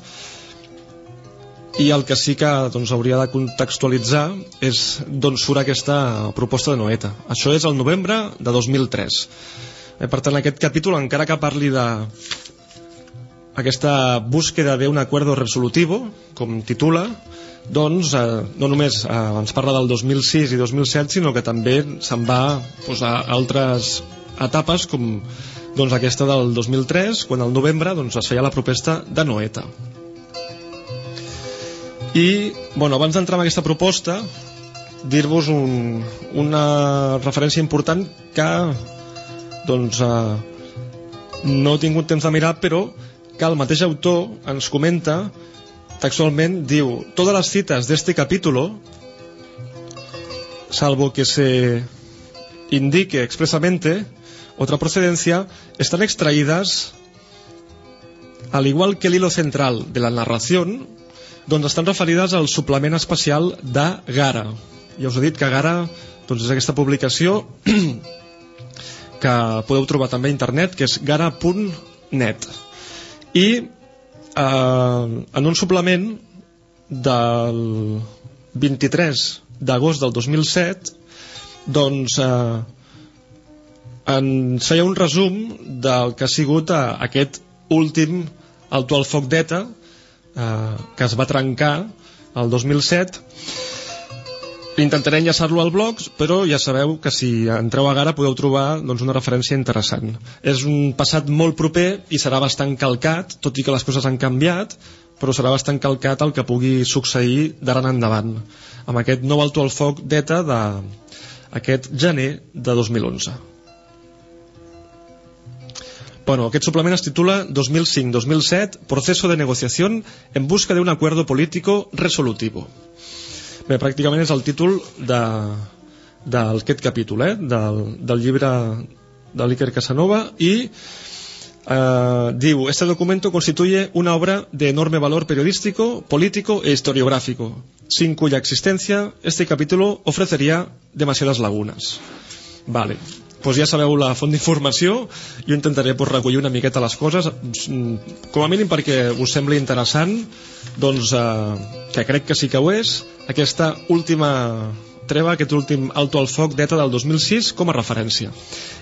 Speaker 2: i el que sí que doncs, hauria de contextualitzar és d'on surt aquesta proposta de Noeta. Això és el novembre de 2003. Eh, per tant, aquest capítol, encara que parli de aquesta búsqueda de un acuerdo resolutivo, com titula, doncs eh, no només eh, ens parla del 2006 i 2007 sinó que també se'n va pues, a altres etapes com doncs, aquesta del 2003 quan al novembre doncs, es feia la proposta de Noeta. I bueno, abans d'entrar en aquesta proposta dir-vos un, una referència important que doncs eh, no he tingut temps de mirar però que el mateix autor ens comenta textualmente diu todas las citas de este capítulo salvo que se indique expresamente otra procedencia están extraídas al igual que el hilo central de la narración doncs estan referides al suplement especial de Gara ja us he dit que Gara doncs és aquesta publicació (clears throat) que podeu trobar també a internet que és gara.net i eh, en un suplement del 23 d'agost del 2007 doncs eh, ens feia un resum del que ha sigut eh, aquest últim alto al foc d'ETA eh, que es va trencar el 2007 Intentaré enllaçar-lo al blog, però ja sabeu que si entreu a Gara podeu trobar doncs, una referència interessant. És un passat molt proper i serà bastant calcat, tot i que les coses han canviat, però serà bastant calcat el que pugui succeir d'ara en endavant, amb aquest nou alto al foc d'ETA d'aquest gener de 2011. Bueno, aquest suplement es titula 2005-2007 Proceso de negociación en busca de un acuerdo político resolutivo. Bé, pràcticament és el títol d'aquest capítol, eh? del, del llibre de l'Iker Casanova i eh, diu Este documento constituye una obra de enorme valor periodístico, político e historiográfico, sin cuya existencia este capítulo ofrecería demasiadas lagunas. Vale, pues ja sabeu la font d'informació jo intentaré pues, recollir una miqueta les coses com a mínim perquè us sembli interessant doncs eh, que crec que sí que ho és aquesta última treva, aquest últim alto al foc d'ETA del 2006 com a referència.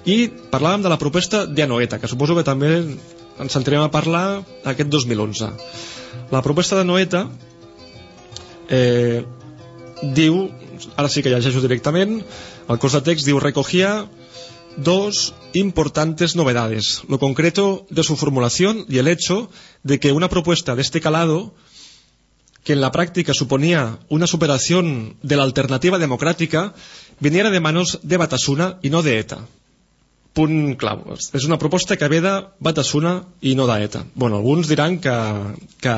Speaker 2: I parlàvem de la proposta d'Anoeta que suposo que també ens sentirem a parlar aquest 2011 la proposta de Noeta eh, diu ara sí que llegeixo directament el cos de text diu recogía dos importantes novedades, lo concreto de su formulación y el hecho de que una propuesta de este calado, que en la práctica suponía una superación de la alternativa democrática, viniera de manos de Batasuna y no de ETA. Punt clau. És una proposta que ve de Batasuna i no d'ETA. Bueno, alguns diran que, que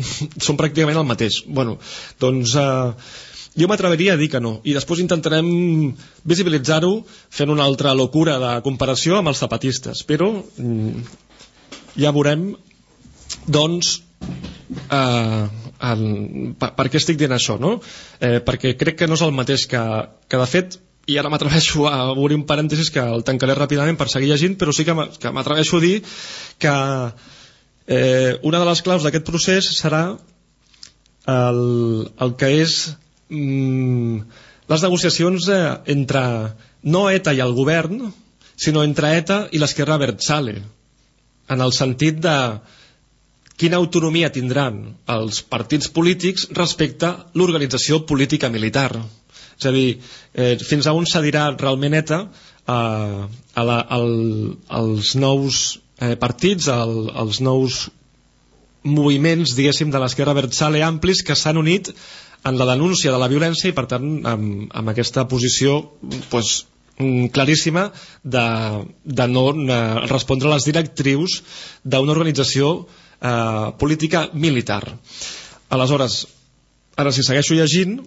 Speaker 2: (laughs) són pràcticament el mateix. Bueno, doncs... Eh, jo m'atreveria a dir que no, i després intentarem visibilitzar-ho fent una altra locura de comparació amb els zapatistes, però mm, ja veurem, doncs, eh, el, per, per què estic dient això, no? Eh, perquè crec que no és el mateix que, que de fet, i ara m'atreveixo a obrir un parèntesis que el tancaré ràpidament per seguir llegint, però sí que m'atreveixo a dir que eh, una de les claus d'aquest procés serà el, el que és mm, les negociacions eh, entre no ETA i el govern, sinó entre ETA i l'esquerra Bertzale, en el sentit de quina autonomia tindran els partits polítics respecte a l'organització política militar. És a dir, eh, fins a on cedirà realment ETA eh, a la, al, als nous eh, partits, al, als nous moviments, diguéssim, de l'esquerra versale amplis que s'han unit en la denúncia de la violència i, per tant, amb, amb aquesta posició pues, mm, claríssima de, de no eh, respondre a les directrius d'una organització eh, política militar. Aleshores, ara si segueixo llegint,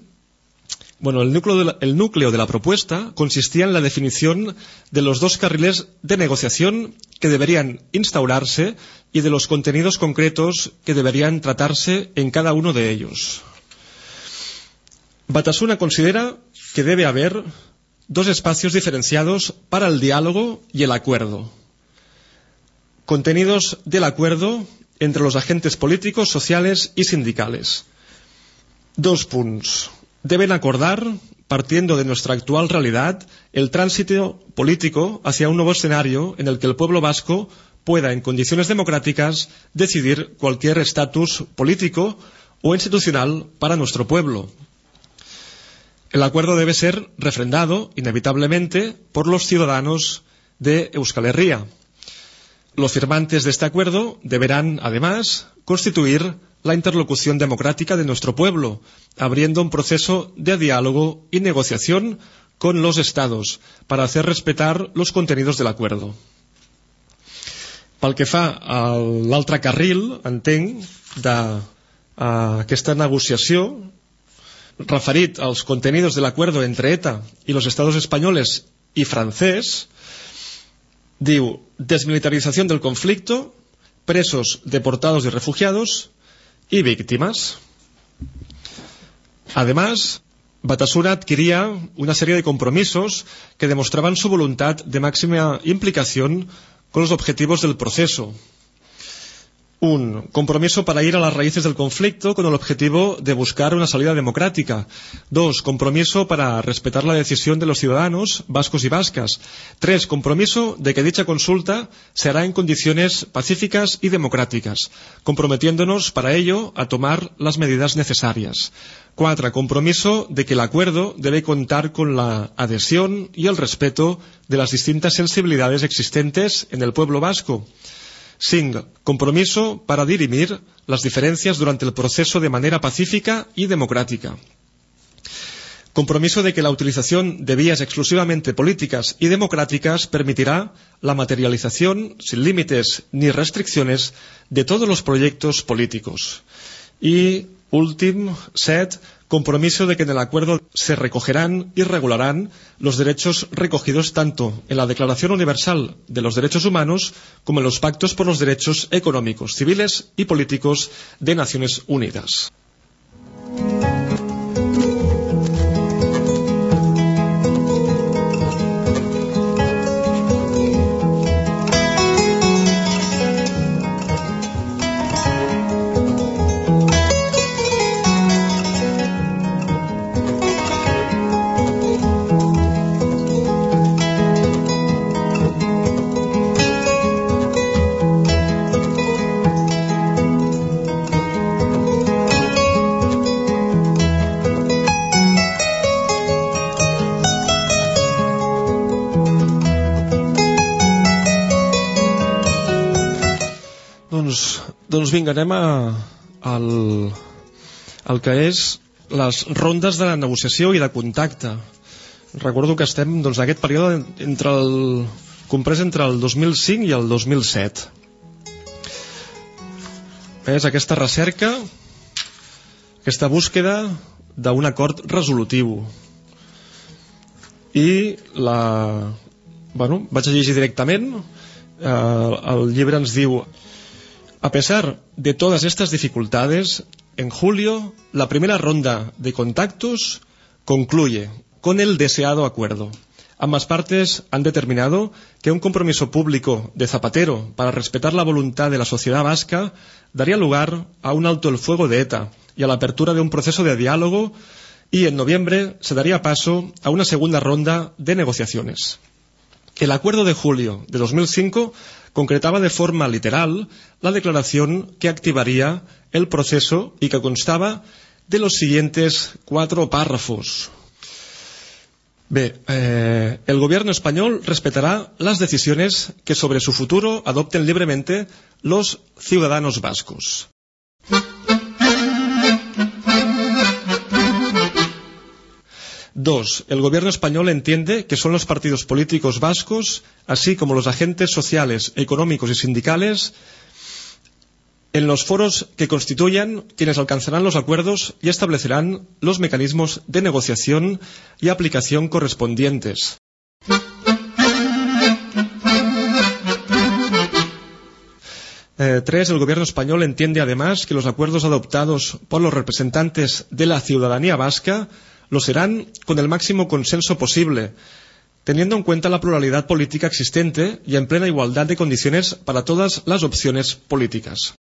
Speaker 2: Bueno, el núcleo, la, el núcleo de la propuesta consistía en la definición de los dos carriles de negociación que deberían instaurarse y de los contenidos concretos que deberían tratarse en cada uno de ellos. Batasuna considera que debe haber dos espacios diferenciados para el diálogo y el acuerdo. Contenidos del acuerdo entre los agentes políticos, sociales y sindicales. Dos puntos. Deben acordar, partiendo de nuestra actual realidad, el tránsito político hacia un nuevo escenario en el que el pueblo vasco pueda, en condiciones democráticas, decidir cualquier estatus político o institucional para nuestro pueblo, el acuerdo debe ser refrendado, inevitablemente, por los ciudadanos de Euskal Herria. Los firmantes de este acuerdo deberán, además, constituir la interlocución democrática de nuestro pueblo, abriendo un proceso de diálogo y negociación con los Estados para hacer respetar los contenidos del acuerdo. Pel que fa a l'altre carril, entenc, d'aquesta negociació referit als contenidos del acuerdo entre ETA y los estados españoles y francés, diu desmilitarización del conflicto, presos, deportados y refugiados y víctimas. Además, Batasuna adquiría una serie de compromisos que demostraban su voluntad de máxima implicación con los objetivos del proceso, un compromiso para ir a las raíces del conflicto con el objetivo de buscar una salida democrática. Dos, compromiso para respetar la decisión de los ciudadanos vascos y vascas. Tres, compromiso de que dicha consulta se hará en condiciones pacíficas y democráticas, comprometiéndonos para ello a tomar las medidas necesarias. Cuatro, compromiso de que el acuerdo debe contar con la adhesión y el respeto de las distintas sensibilidades existentes en el pueblo vasco. 5. Compromiso para dirimir las diferencias durante el proceso de manera pacífica y democrática. Compromiso de que la utilización de vías exclusivamente políticas y democráticas permitirá la materialización, sin límites ni restricciones, de todos los proyectos políticos. Y, último, set, compromiso de que en el acuerdo se recogerán y regularán los derechos recogidos tanto en la Declaración Universal de los Derechos Humanos como en los pactos por los derechos económicos, civiles y políticos de Naciones Unidas. Doncs vinga, anem a, al, al que és les rondes de negociació i de contacte. Recordo que estem doncs, en aquest període entre el, comprès entre el 2005 i el 2007. És aquesta recerca, aquesta búsqueda d'un acord resolutiu. I la... Bueno, vaig a llegir directament. Eh, el llibre ens diu A pesar de todas estas dificultades, en julio la primera ronda de contactos concluye con el deseado acuerdo. Ambas partes han determinado que un compromiso público de Zapatero para respetar la voluntad de la sociedad vasca daría lugar a un alto el fuego de ETA y a la apertura de un proceso de diálogo y en noviembre se daría paso a una segunda ronda de negociaciones. El acuerdo de julio de 2005 concretaba de forma literal la declaración que activaría el proceso y que constaba de los siguientes cuatro párrafos. B. Eh, el gobierno español respetará las decisiones que sobre su futuro adopten libremente los ciudadanos vascos. Dos, el gobierno español entiende que son los partidos políticos vascos, así como los agentes sociales, económicos y sindicales, en los foros que constituyan quienes alcanzarán los acuerdos y establecerán los mecanismos de negociación y aplicación correspondientes. Eh, tres, el gobierno español entiende además que los acuerdos adoptados por los representantes de la ciudadanía vasca lo serán con el máximo consenso posible, teniendo en cuenta la pluralidad política existente y en plena igualdad de condiciones para todas las opciones políticas.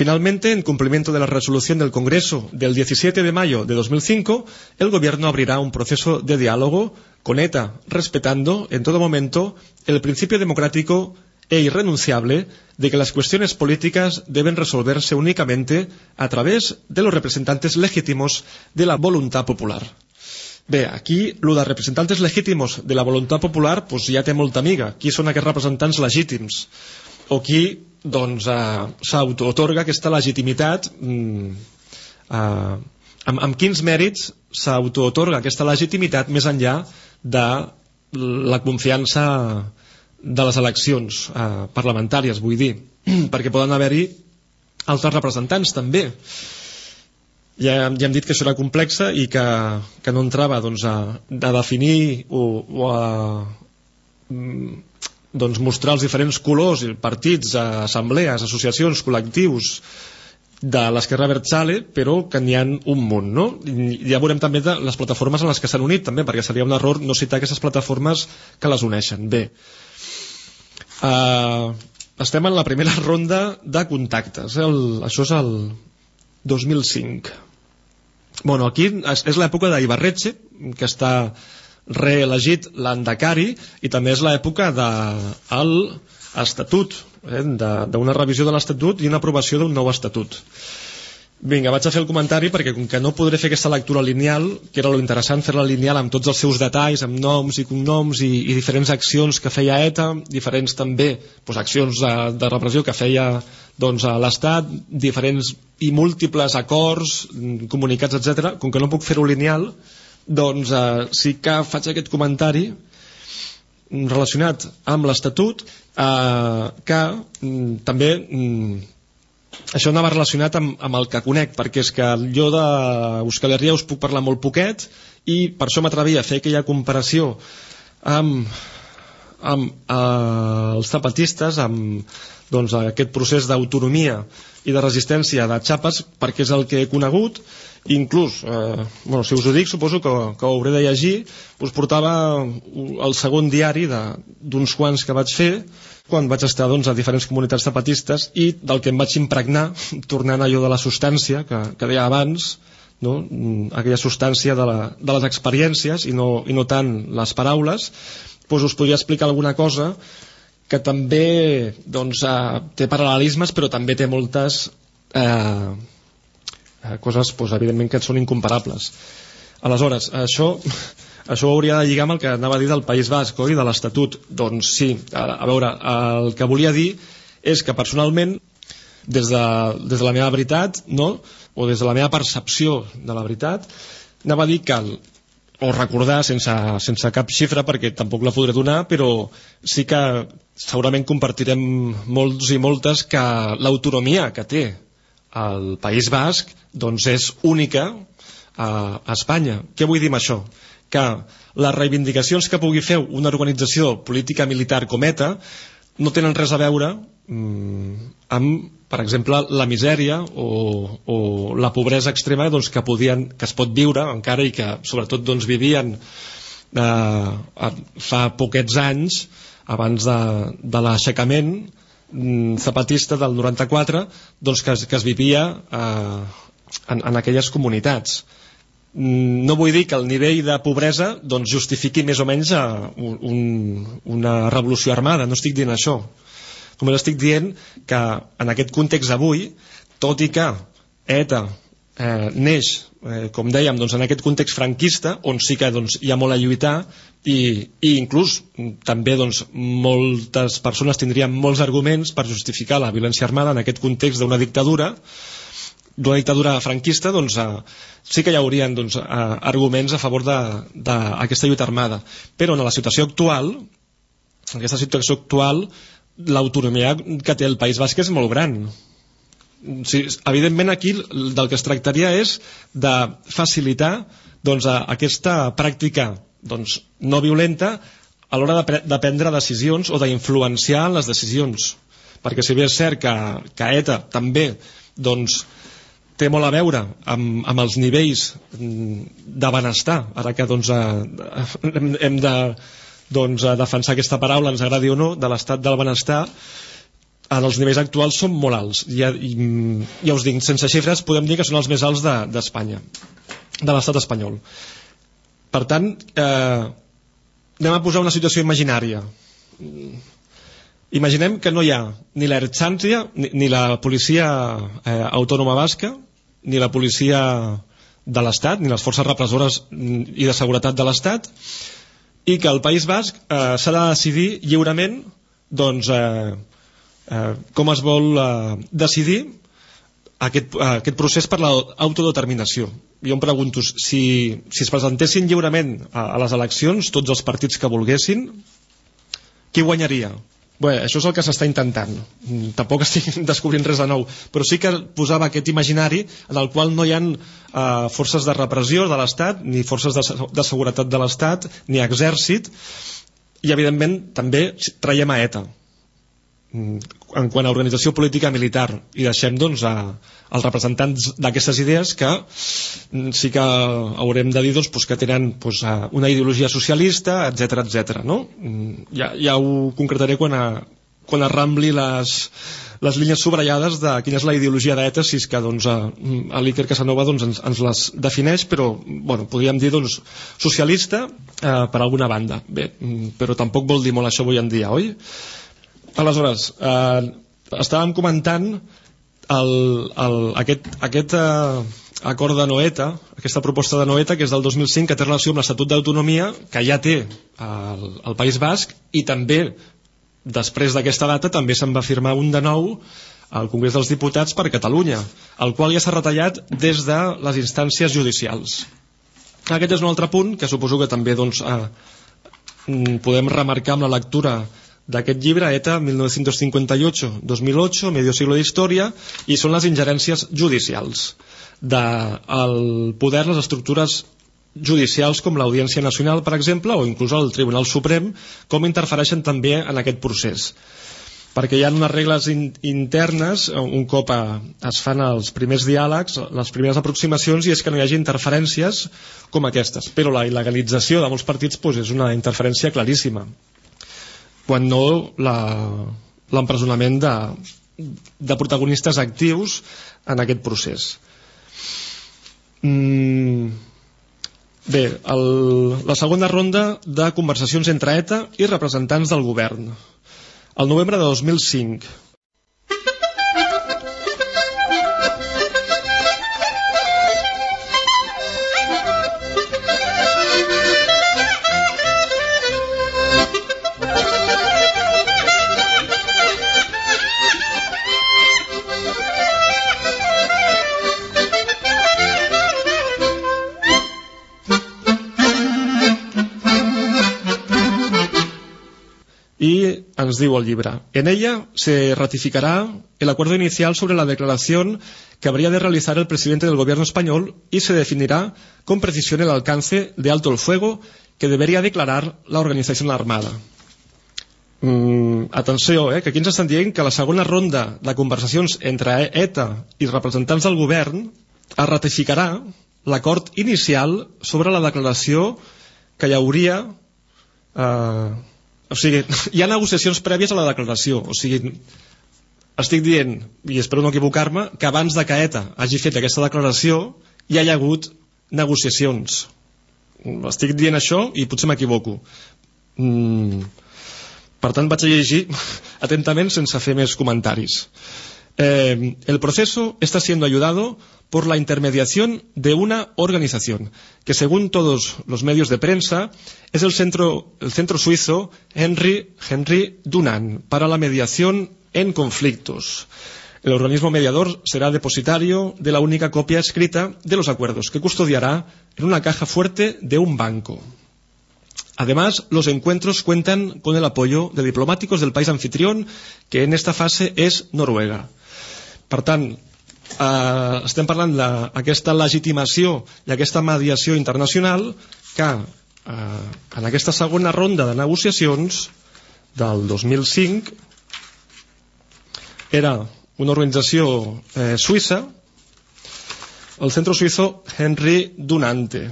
Speaker 2: Finalmente, en cumplimiento de la resolución del Congreso del 17 de mayo de 2005, el Gobierno abrirá un proceso de diálogo con ETA, respetando en todo momento el principio democrático e irrenunciable de que las cuestiones políticas deben resolverse únicamente a través de los representantes legítimos de la voluntad popular. Bé, aquí, lo de representants legítims de la voluntat popular pues, ja té molta amiga. Qui són aquests representants legítims? O qui doncs, eh, s'auto-otorga aquesta legitimitat mm, eh, amb, amb quins mèrits s'auto-otorga aquesta legitimitat més enllà de la confiança de les eleccions eh, parlamentàries, vull dir, (clears throat) perquè poden haver-hi altres representants també. Ja, ja hem dit que això era complexa i que, que no entrava doncs, a, a definir o, o a mm, doncs, mostrar els diferents colors, partits, assemblees, associacions, col·lectius de l'esquerra Berchale, però que n'hi ha un munt, no? I ja veurem també les plataformes en les que s'han unit, també, perquè seria un error no citar aquestes plataformes que les uneixen. Bé, uh, estem en la primera (laughs) ronda de contactes. El, això és el 2005. Bueno, aquí és, és l'època d'Ibarretxe, que està reelegit l'Andacari i també és l'època de l'Estatut, eh, d'una revisió de l'Estatut i una aprovació d'un nou Estatut. Vinga, vaig a fer el comentari perquè com que no podré fer aquesta lectura lineal, que era lo interessant fer-la lineal amb tots els seus detalls, amb noms i cognoms i, i diferents accions que feia ETA, diferents també doncs, accions de, de repressió que feia doncs, l'Estat, diferents i múltiples acords, comunicats, etc. Com que no puc fer-ho lineal, doncs eh, sí que faig aquest comentari relacionat amb l'Estatut eh, que mm, també mm, això anava relacionat amb, amb el que conec perquè és que jo d'Euskal Herria us puc parlar molt poquet i per això m'atrevia a fer aquella comparació amb, amb eh, els zapatistes amb doncs, aquest procés d'autonomia i de resistència de xapes perquè és el que he conegut. Inclús, eh, bueno, si us ho dic suposo que, que ho hauré de llegir. Us portava el segon diari d'uns quants que vaig fer quan vaig estar doncs, a diferents comunitats zapatistes i del que em vaig impregnar tornant allò de la substància que, que deia abans no? aquella substància de, la, de les experiències i no, i no tant les paraules doncs us podria explicar alguna cosa que també doncs, eh, té paral·lelismes però també té moltes eh, eh, coses doncs, evidentment que són incomparables aleshores, això això hauria de lligar amb el que anava a dir del País Basc oi? de l'Estatut doncs sí, a, veure, el que volia dir és que personalment des de, des de la meva veritat no? o des de la meva percepció de la veritat anava a dir que o recordar sense, sense cap xifra perquè tampoc la podré donar però sí que segurament compartirem molts i moltes que l'autonomia que té el País Basc doncs és única a, a Espanya. Què vull dir amb això? Que les reivindicacions que pugui fer una organització política militar com ETA no tenen res a veure mm, amb, per exemple, la misèria o, o la pobresa extrema doncs, que, podien, que es pot viure encara i que sobretot doncs, vivien eh, fa poquets anys abans de, de l'aixecament Mm, zapatista del 94 doncs que, que es vivia eh, en, en aquelles comunitats no vull dir que el nivell de pobresa doncs, justifiqui més o menys uh, un, una revolució armada, no estic dient això. Només estic dient que en aquest context avui, tot i que ETA eh, neix, eh, com dèiem, doncs, en aquest context franquista, on sí que doncs, hi ha molt a lluitar i, i inclús també doncs, moltes persones tindrien molts arguments per justificar la violència armada en aquest context d'una dictadura d'una dictadura franquista doncs, eh, sí que hi haurien doncs, eh, arguments a favor d'aquesta lluita armada. Però en la situació actual en aquesta situació actual l'autonomia que té el País Basc és molt gran. Sí, evidentment aquí del que es tractaria és de facilitar doncs, a, aquesta pràctica doncs, no violenta a l'hora de, de prendre decisions o d'influenciar les decisions. Perquè si bé és cert que, que ETA també doncs, té molt a veure amb, amb els nivells de benestar. Ara que doncs, hem, hem de doncs, defensar aquesta paraula, ens agradi o no, de l'estat del benestar en els nivells actuals són molt alts. Ja, i, ja us dic, sense xifres podem dir que són els més alts d'Espanya de, de l'estat espanyol. Per tant eh, anem a posar una situació imaginària. Imaginem que no hi ha ni l'Erxància ni, ni la policia eh, autònoma basca ni la policia de l'Estat ni les forces repressores i de seguretat de l'Estat i que el País Basc eh, s'ha de decidir lliurement doncs eh, eh, com es vol eh, decidir aquest, eh, aquest procés per l'autodeterminació. Jo em pregunto, si, si es presentessin lliurement a, a les eleccions tots els partits que volguessin, qui guanyaria? Bé, això és el que s'està intentant. Mm, tampoc (laughs) estic descobrint res de nou, però sí que posava aquest imaginari en el qual no hi ha eh, forces de repressió de l'Estat, ni forces de, de seguretat de l'Estat, ni exèrcit, i evidentment també traiem a ETA, Mm, en quant a organització política militar i deixem doncs a, als representants d'aquestes idees que mm, sí que haurem de dir doncs, doncs que tenen doncs, una ideologia socialista etc etc. no? Mm, ja, ja ho concretaré quan, a, quan arrambli les, les línies sobrellades de quina és la ideologia d'ETA si és que doncs, a, a l'Iker Casanova doncs, ens, ens les defineix però bueno, podríem dir doncs, socialista eh, per alguna banda Bé, però tampoc vol dir molt això avui en dia, oi? Aleshores, eh, estàvem comentant el, el, aquest, aquest eh, acord de Noeta, aquesta proposta de Noeta, que és del 2005, que té relació amb l'Estatut d'Autonomia, que ja té el, el País Basc, i també, després d'aquesta data, també se'n va firmar un de nou al Congrés dels Diputats per Catalunya, el qual ja s'ha retallat des de les instàncies judicials. Aquest és un altre punt que suposo que també doncs, eh, podem remarcar amb la lectura d'aquest llibre, ETA 1958-2008, Medio siglo de història, i són les ingerències judicials. Del de poder, les estructures judicials com l'Audiència Nacional, per exemple, o inclús el Tribunal Suprem, com interfereixen també en aquest procés. Perquè hi ha unes regles in internes un cop a, es fan els primers diàlegs, les primeres aproximacions i és que no hi hagi interferències com aquestes. Però la il·legalització de molts partits doncs, és una interferència claríssima quan no l'empresonament de, de protagonistes actius en aquest procés. Mm, bé, el, la segona ronda de conversacions entre ETA i representants del govern. El novembre de 2005, ens diu el llibre. En ella se ratificará el acuerdo inicial sobre la declaración que habría de realizar el presidente del gobierno español y se definirá con precisión el alcance de alto el fuego que debería declarar la organización armada. Mm, atenció, eh, que aquí ens estan dient que la segona ronda de conversacions entre ETA i representants del govern es ratificarà l'acord inicial sobre la declaració que hi hauria eh, o sigui, hi ha negociacions prèvies a la declaració. O sigui, estic dient i espero no equivocar-me que abans de que ETA hagi fet aquesta declaració hi ha hagut negociacions. Estic dient això i potser m'equivoco. Mm, per tant vaig a llegir (laughs) atentament sense fer més comentaris Eh, el proceso está siendo ayudado por la intermediación de una organización que, según todos los medios de prensa, es el centro, el centro suizo Henry, Henry Dunant para la mediación en conflictos. El organismo mediador será depositario de la única copia escrita de los acuerdos que custodiará en una caja fuerte de un banco. Además, los encuentros cuentan con el apoyo de diplomáticos del país anfitrión, que en esta fase es Noruega. Per tant, eh, estem parlant d'aquesta legitimació i aquesta mediació internacional que eh, en aquesta segona ronda de negociacions del 2005 era una organització eh, suïssa el centre suïsso Henry Dunante.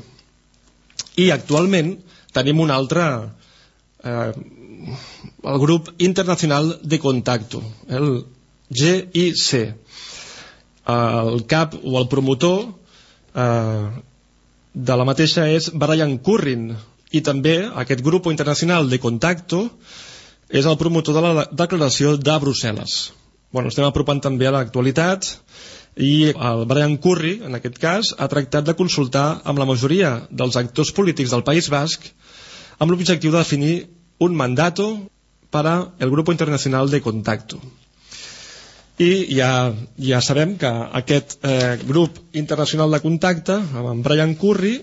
Speaker 2: I actualment tenim un altre eh, el grup internacional de contacto el GIC el cap o el promotor eh, de la mateixa és Brian Currin. I també aquest grup internacional de contacto és el promotor de la declaració de Brussel·les. Bueno, estem apropant també a l'actualitat i el Brian Curry, en aquest cas, ha tractat de consultar amb la majoria dels actors polítics del País Basc amb l'objectiu de definir un mandato para el Grupo Internacional de Contacto i ja, ja sabem que aquest eh, grup internacional de contacte amb en Brian Curry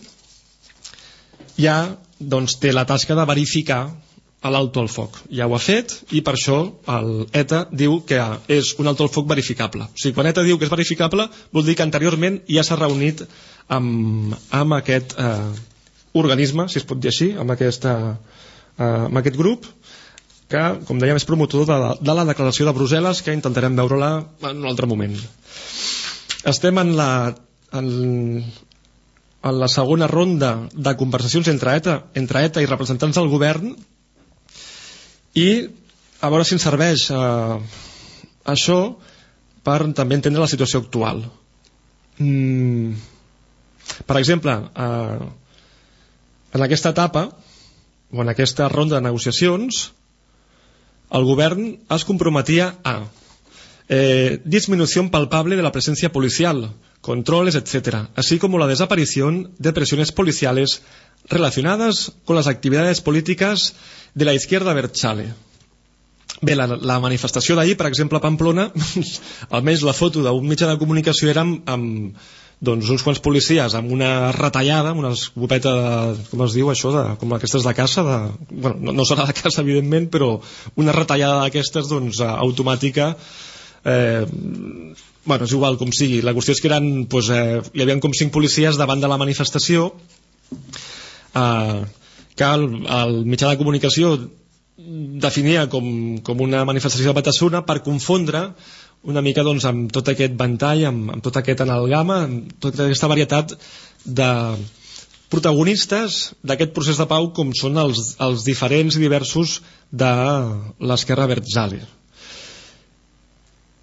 Speaker 2: ja doncs, té la tasca de verificar l'alto al foc. Ja ho ha fet i per això el ETA diu que és un alto al foc verificable. O sigui, quan ETA diu que és verificable vol dir que anteriorment ja s'ha reunit amb, amb aquest eh, organisme, si es pot dir així, amb, aquesta, eh, amb aquest grup que, com dèiem, és promotor de la, de la declaració de Brussel·les, que intentarem veure-la en un altre moment. Estem en la, en, en la segona ronda de conversacions entre ETA, entre ETA i representants del govern i a veure si ens serveix eh, això per també entendre la situació actual. Mm, per exemple, eh, en aquesta etapa o en aquesta ronda de negociacions el govern es comprometia a eh, disminución palpable de la presencia policial, controles, etc., así como la desaparición de presiones policiales relacionadas con las actividades políticas de la izquierda Berchale. Bé, la, la manifestació d'ahir, per exemple, a Pamplona, (laughs) almenys la foto d'un mitjà de comunicació era amb, amb doncs, uns quants policies amb una retallada, amb una escopeta, de, com es diu això, de, com aquestes de caça, de, bueno, no, no serà de caça evidentment, però una retallada d'aquestes doncs, automàtica, eh, bueno, és igual com sigui, la qüestió és que eren, doncs, eh, hi havia com cinc policies davant de la manifestació, eh, que el, el mitjà de comunicació definia com, com una manifestació de Batasuna per confondre una mica doncs, amb tot aquest ventall, amb, amb tot aquest analgama, amb tota aquesta varietat de protagonistes d'aquest procés de pau com són els, els diferents i diversos de l'esquerra Bertzale.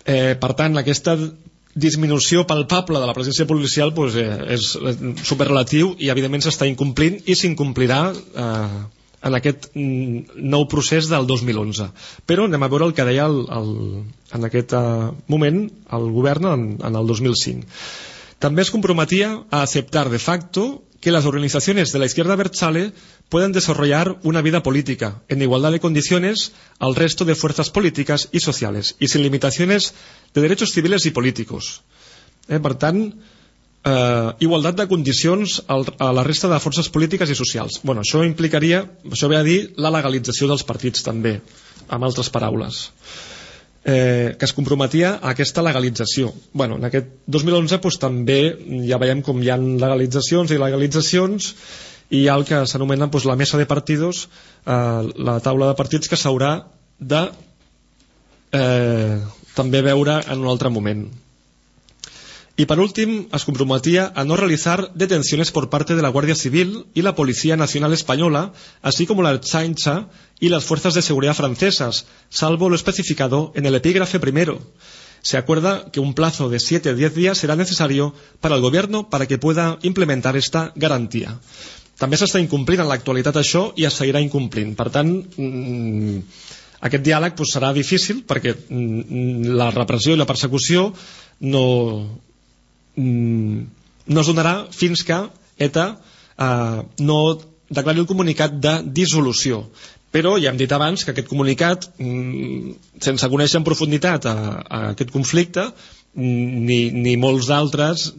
Speaker 2: Eh, per tant, aquesta disminució palpable de la presència policial doncs, eh, és superrelatiu i evidentment s'està incomplint i s'incomplirà eh, en aquest mm, nou procés del 2011. Però anem a veure el que deia el, el, en aquest uh, moment el govern en, en el 2005. També es comprometia a acceptar de facto que las organizaciones de la izquierda Berchale puedan desarrollar una vida política en igualdad de condiciones al resto de fuerzas políticas y sociales y sin limitaciones de derechos civiles y políticos. Eh, per tant, eh, igualtat de condicions al, a la resta de forces polítiques i socials. Bueno, això implicaria, això ve a dir la legalització dels partits també, amb altres paraules eh, que es comprometia a aquesta legalització. Bueno, en aquest 2011 doncs, també ja veiem com hi ha legalitzacions i legalitzacions i hi ha el que s'anomena doncs, la mesa de partidos, eh, la taula de partits que s'haurà de eh, també veure en un altre moment. Y por último, es comprometía a no realizar detenciones por parte de la Guardia Civil y la Policía Nacional Española, así como la Ertzaintza y las fuerzas de seguridad francesas, salvo lo especificado en el epígrafe primero. Se acuerda que un plazo de 7 a 10 días será necesario para el Gobierno para que pueda implementar esta garantía. També s'està incomplint en l'actualitat això i es seguirà incomplint. Per tant, mmm, Aquest diàleg doncs, serà difícil perquè mm, la repressió i la persecució no, mm, no es donarà fins que ETA eh, no declari el comunicat de dissolució. Però ja hem dit abans que aquest comunicat mm, sense conèixer en profunditat a, a aquest conflicte ni, ni molts d'altres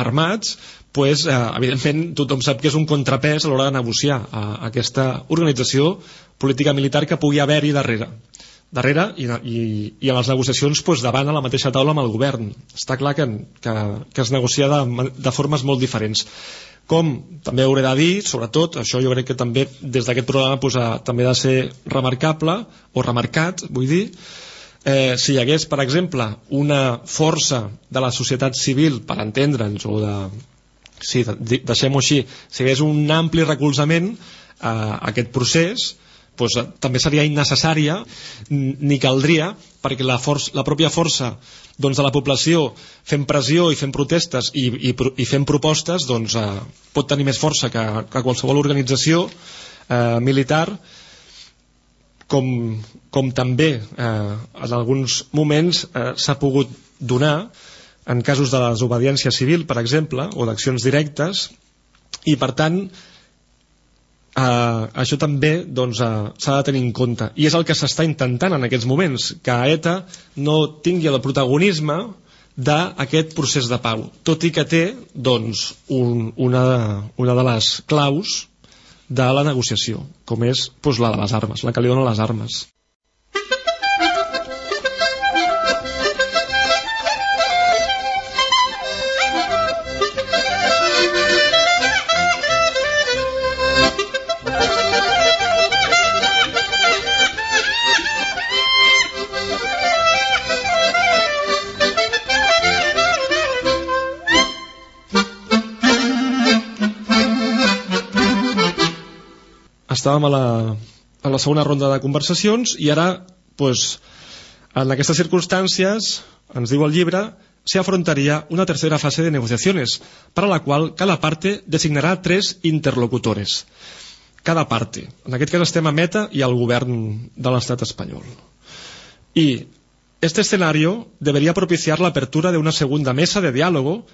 Speaker 2: armats pues, eh, evidentment tothom sap que és un contrapès a l'hora de negociar a, a aquesta organització política militar que pugui haver-hi darrere darrere i, i, i a les negociacions pues, davant a la mateixa taula amb el govern. Està clar que, que, que es negocia de, de formes molt diferents. Com també hauré de dir, sobretot, això jo crec que també des d'aquest programa ha, també ha de ser remarcable, o remarcat, vull dir, eh, si hi hagués, per exemple, una força de la societat civil, per entendre'ns, o de... Sí, de, deixem-ho així, si hi hagués un ampli recolzament a aquest procés, pues, també seria innecessària ni caldria perquè la, força, la pròpia força doncs, de la població fent pressió i fent protestes i, i, i fent propostes doncs, eh, pot tenir més força que, que qualsevol organització eh, militar com, com també eh, en alguns moments eh, s'ha pogut donar en casos de desobediència civil, per exemple, o d'accions directes, i per tant eh, això també doncs, eh, s'ha de tenir en compte. I és el que s'està intentant en aquests moments que ETA no tingui el protagonisme d'aquest procés de pau. Tot i que té doncs, un, una, una de les claus de la negociació com és doncs, la de les armes la que li dona les armes estàvem a la, a la segona ronda de conversacions i ara, pues, en aquestes circumstàncies, ens diu el llibre, se una tercera fase de negociaciones, para la cual cada parte designará tres interlocutores. Cada parte. En aquest cas estem a Meta i al govern de l'estat espanyol. Y este escenario debería propiciar la apertura de una segunda mesa de diálogo,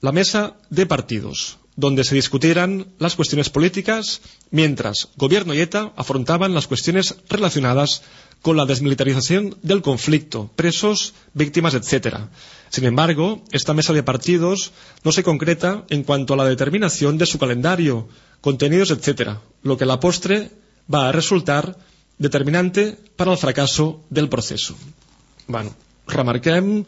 Speaker 2: la mesa de partidos, donde se discutieran las cuestiones políticas, mientras Gobierno y ETA afrontaban las cuestiones relacionadas con la desmilitarización del conflicto, presos, víctimas, etc. Sin embargo, esta mesa de partidos no se concreta en cuanto a la determinación de su calendario, contenidos, etc., lo que a la postre va a resultar determinante para el fracaso del proceso. Bueno, remarquem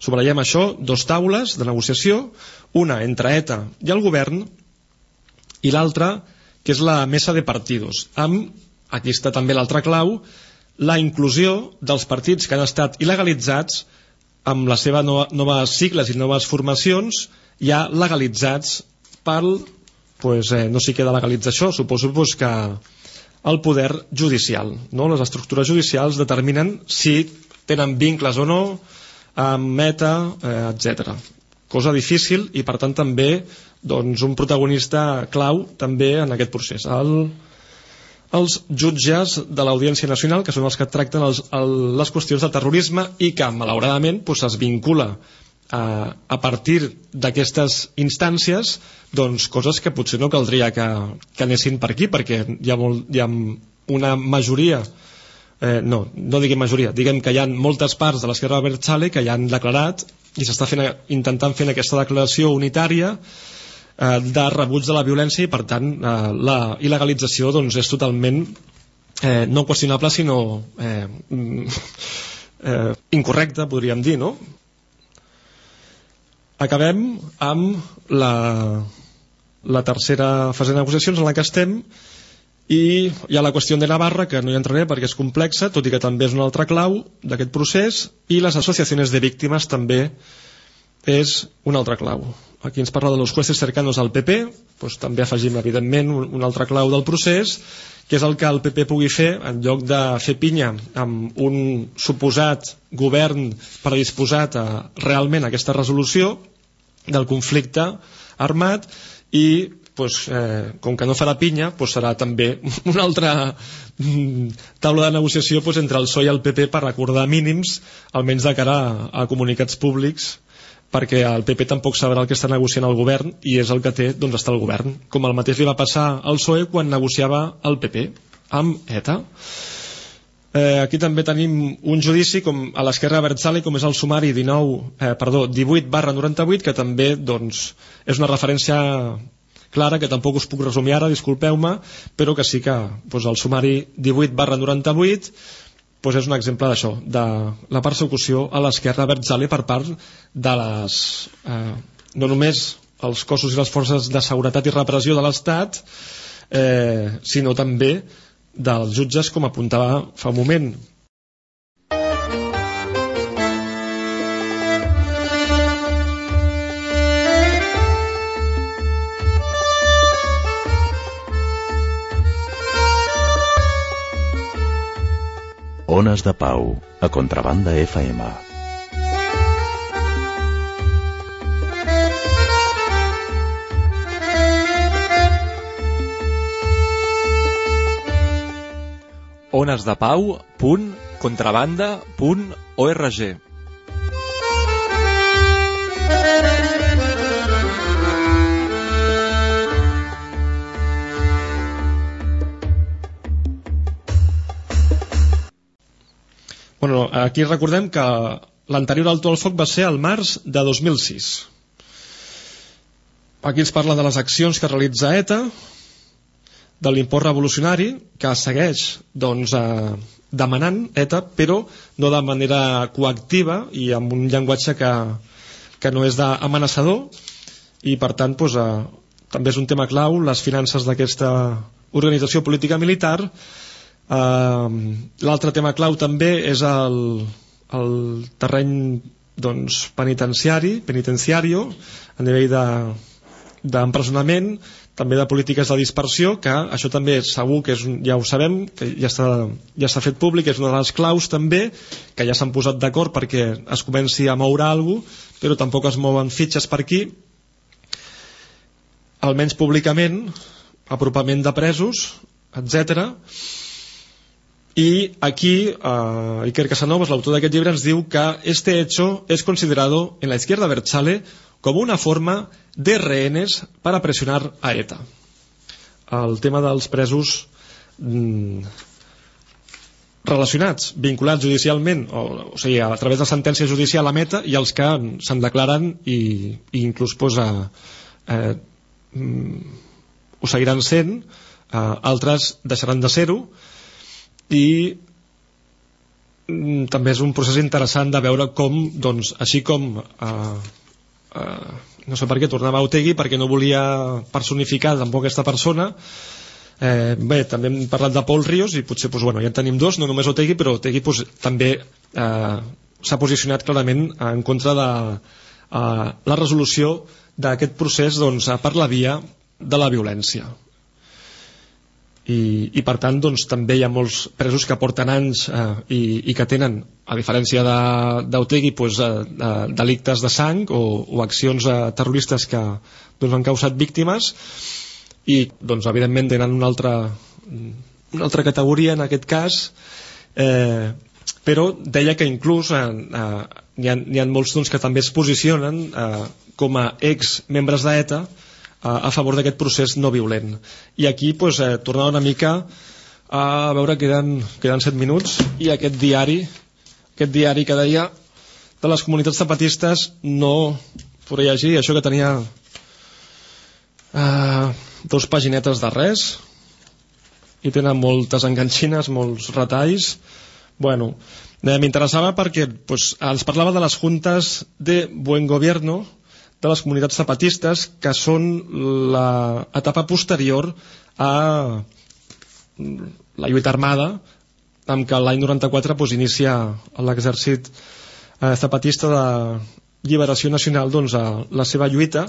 Speaker 2: Subratllem això, dos taules de negociació, una entre ETA i el govern i l'altra, que és la mesa de partidos, amb, aquí està també l'altra clau, la inclusió dels partits que han estat il·legalitzats amb la seva nova, noves sigles i noves formacions ja legalitzats pel pues, eh, no sé què de legalitzar això suposo pues, que el poder judicial no? les estructures judicials determinen si tenen vincles o no amb meta, eh, etc. Cosa difícil i per tant també doncs, un protagonista clau també en aquest procés. El, els jutges de l'Audiència Nacional, que són els que tracten els, el, les qüestions de terrorisme i que, malauradament, doncs, es vincula a, a partir d'aquestes instàncies doncs, coses que potser no caldria que, que anessin per aquí, perquè hi ha, molt, hi ha una majoria eh, no, no diguem majoria, diguem que hi ha moltes parts de l'esquerra Berchale que ja han declarat i s'està intentant fer aquesta declaració unitària eh, de rebuig de la violència i per tant eh, la il·legalització doncs, és totalment eh, no qüestionable sinó eh, (laughs) eh, incorrecta podríem dir no? acabem amb la, la tercera fase de negociacions en la que estem i hi ha la qüestió de Navarra, que no hi entraré perquè és complexa, tot i que també és una altra clau d'aquest procés, i les associacions de víctimes també és una altra clau. Aquí ens parla de los jueces cercanos al PP, doncs també afegim, evidentment, una altra clau del procés, que és el que el PP pugui fer en lloc de fer pinya amb un suposat govern predisposat a realment aquesta resolució del conflicte armat i pues, eh, com que no farà pinya, pues serà també (laughs) una altra mm, taula de negociació pues, entre el PSOE i el PP per recordar mínims, almenys de cara a, a comunicats públics, perquè el PP tampoc sabrà el que està negociant el govern i és el que té doncs està el govern. Com el mateix li va passar al PSOE quan negociava el PP amb ETA eh, aquí també tenim un judici com a l'esquerra Bertzale com és el sumari 19, eh, perdó, 18 barra 98 que també doncs, és una referència clara que tampoc us puc resumir ara, disculpeu-me però que sí que doncs, el sumari 18 barra 98 doncs és un exemple d'això, de la persecució a l'esquerra Bertzale per part de les, eh, no només els cossos i les forces de seguretat i repressió de l'Estat, eh, sinó també dels jutges, com apuntava fa un moment.
Speaker 3: Ones de Pau, a Contrabanda FM.
Speaker 4: onesdepau.contrabanda.org
Speaker 2: Bueno, aquí recordem que l'anterior alto al foc va ser el març de 2006. Aquí ens parla de les accions que realitza ETA, de l'impost revolucionari, que segueix doncs, eh, demanant ETA, però no de manera coactiva i amb un llenguatge que, que no és d'amenaçador, i per tant doncs, eh, també és un tema clau les finances d'aquesta organització política militar Uh, L'altre tema clau també és el, el terreny doncs, penitenciari, penitenciario, a nivell d'empresonament, de, també de polítiques de dispersió, que això també segur que és, ja ho sabem, que ja està, ja està fet públic, és una de les claus també, que ja s'han posat d'acord perquè es comenci a moure alguna cosa, però tampoc es mouen fitxes per aquí, almenys públicament, apropament de presos, etc Y aquí uh, Iker Casanovas, l'autor d'aquest llibre, ens diu que este hecho es considerado en la izquierda Berchale como una forma de rehenes para presionar a ETA. El tema dels presos mm, relacionats, vinculats judicialment, o, o sigui, a través de sentència judicial a meta, i els que se'n declaren i, i inclús posa, eh, mm, ho seguiran sent, eh, altres deixaran de ser-ho, i mm, també és un procés interessant de veure com, doncs, així com eh, eh, no sé per què tornava a Otegi perquè no volia personificar tampoc aquesta persona. Eh, bé, també hem parlat de Paul Ríos i potser doncs, bueno, ja en tenim dos, no només Otegi però Otegi doncs, també eh, s'ha posicionat clarament en contra de eh, la resolució d'aquest procés doncs, per la via de la violència i, i per tant doncs, també hi ha molts presos que porten anys eh, i, i que tenen, a diferència d'Otegui, doncs, eh, eh, delictes de sang o, o accions eh, terroristes que doncs, han causat víctimes i doncs, evidentment tenen una altra, una altra categoria en aquest cas eh, però deia que inclús eh, eh, hi, ha, hi ha molts doncs, que també es posicionen eh, com a ex membres d'ETA a, favor d'aquest procés no violent. I aquí, pues, eh, tornava una mica a veure, queden, queden 7 minuts, i aquest diari, aquest diari que deia de les comunitats zapatistes no podria llegir això que tenia eh, dos paginetes de res i tenen moltes enganxines, molts retalls bueno, eh, m'interessava perquè pues, ens parlava de les juntes de buen gobierno de les comunitats zapatistes que són l'etapa posterior a la lluita armada amb què l'any 94 pues, inicia l'exèrcit eh, zapatista de lliberació nacional doncs, a la seva lluita.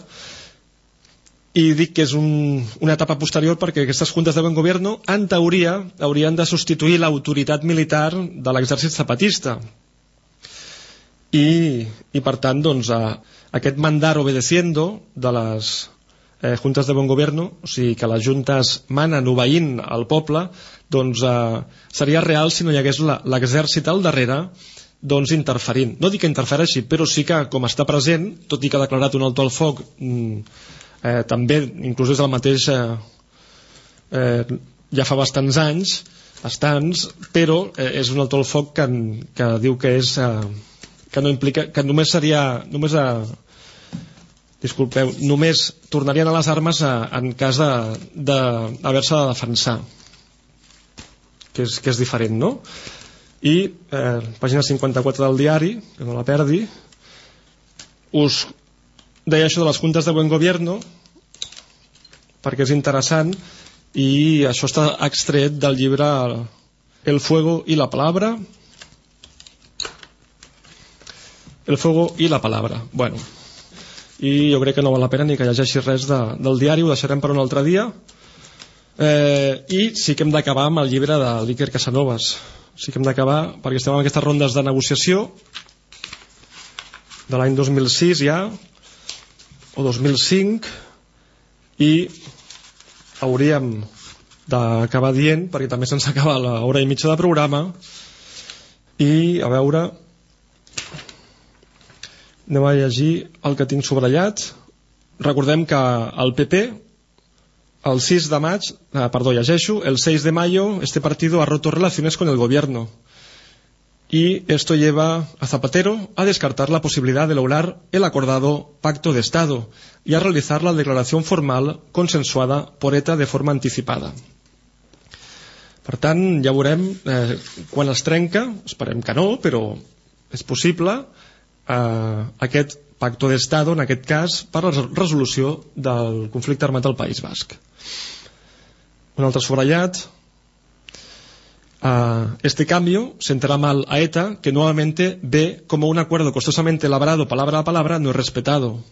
Speaker 2: I dic que és un, una etapa posterior perquè aquestes juntes de bon govern en teoria haurien de substituir l'autoritat militar de l'exèrcit zapatista i, i per tant doncs, a, aquest mandar obedeciendo de les eh, juntes de bon govern, o sigui que les juntes manen obeint al poble, doncs eh, seria real si no hi hagués l'exèrcit al darrere doncs interferint. No dic que interfereixi, però sí que com està present, tot i que ha declarat un alto al foc, mm, eh, també, inclús des del mateix eh, eh, ja fa bastants anys, bastants, però eh, és un alto al foc que, que diu que és eh, que no implica, que només seria només a, disculpeu, només tornarien a les armes a, en cas d'haver-se de, de, de defensar que és, que és diferent, no? i eh, pàgina 54 del diari que no la perdi us deia això de les juntes de buen gobierno perquè és interessant i això està extret del llibre El fuego y la palabra El fuego y la palabra. Bueno, i jo crec que no val la pena ni que llegeixi res de, del diari ho deixarem per un altre dia. Eh, i sí que hem d'acabar amb el llibre de l'Iker Casanovas. Sí que hem d'acabar perquè estem en aquestes rondes de negociació de l'any 2006 ja o 2005 i hauríem d'acabar dient perquè també se'ns acaba l'hora i mitja de programa i a veure anem a llegir el que tinc sobrellat recordem que el PP el 6 de maig, ah, perdó, llegeixo, el 6 de mayo este partido ha roto relaciones con el gobierno. Y esto lleva a Zapatero a descartar la posibilidad de lograr el acordado pacto de Estado y a realizar la declaración formal consensuada por ETA de forma anticipada. Per tant, ja veurem eh, quan es trenca, esperem que no, però és possible, eh, aquest pacto d'Estado, en aquest cas, per la resolució del conflicte armat al País Basc. Un altre sobrellat. Uh, este cambio sentará mal a ETA, que nuevamente ve como un acuerdo costosamente elaborado palabra a palabra no es respetado.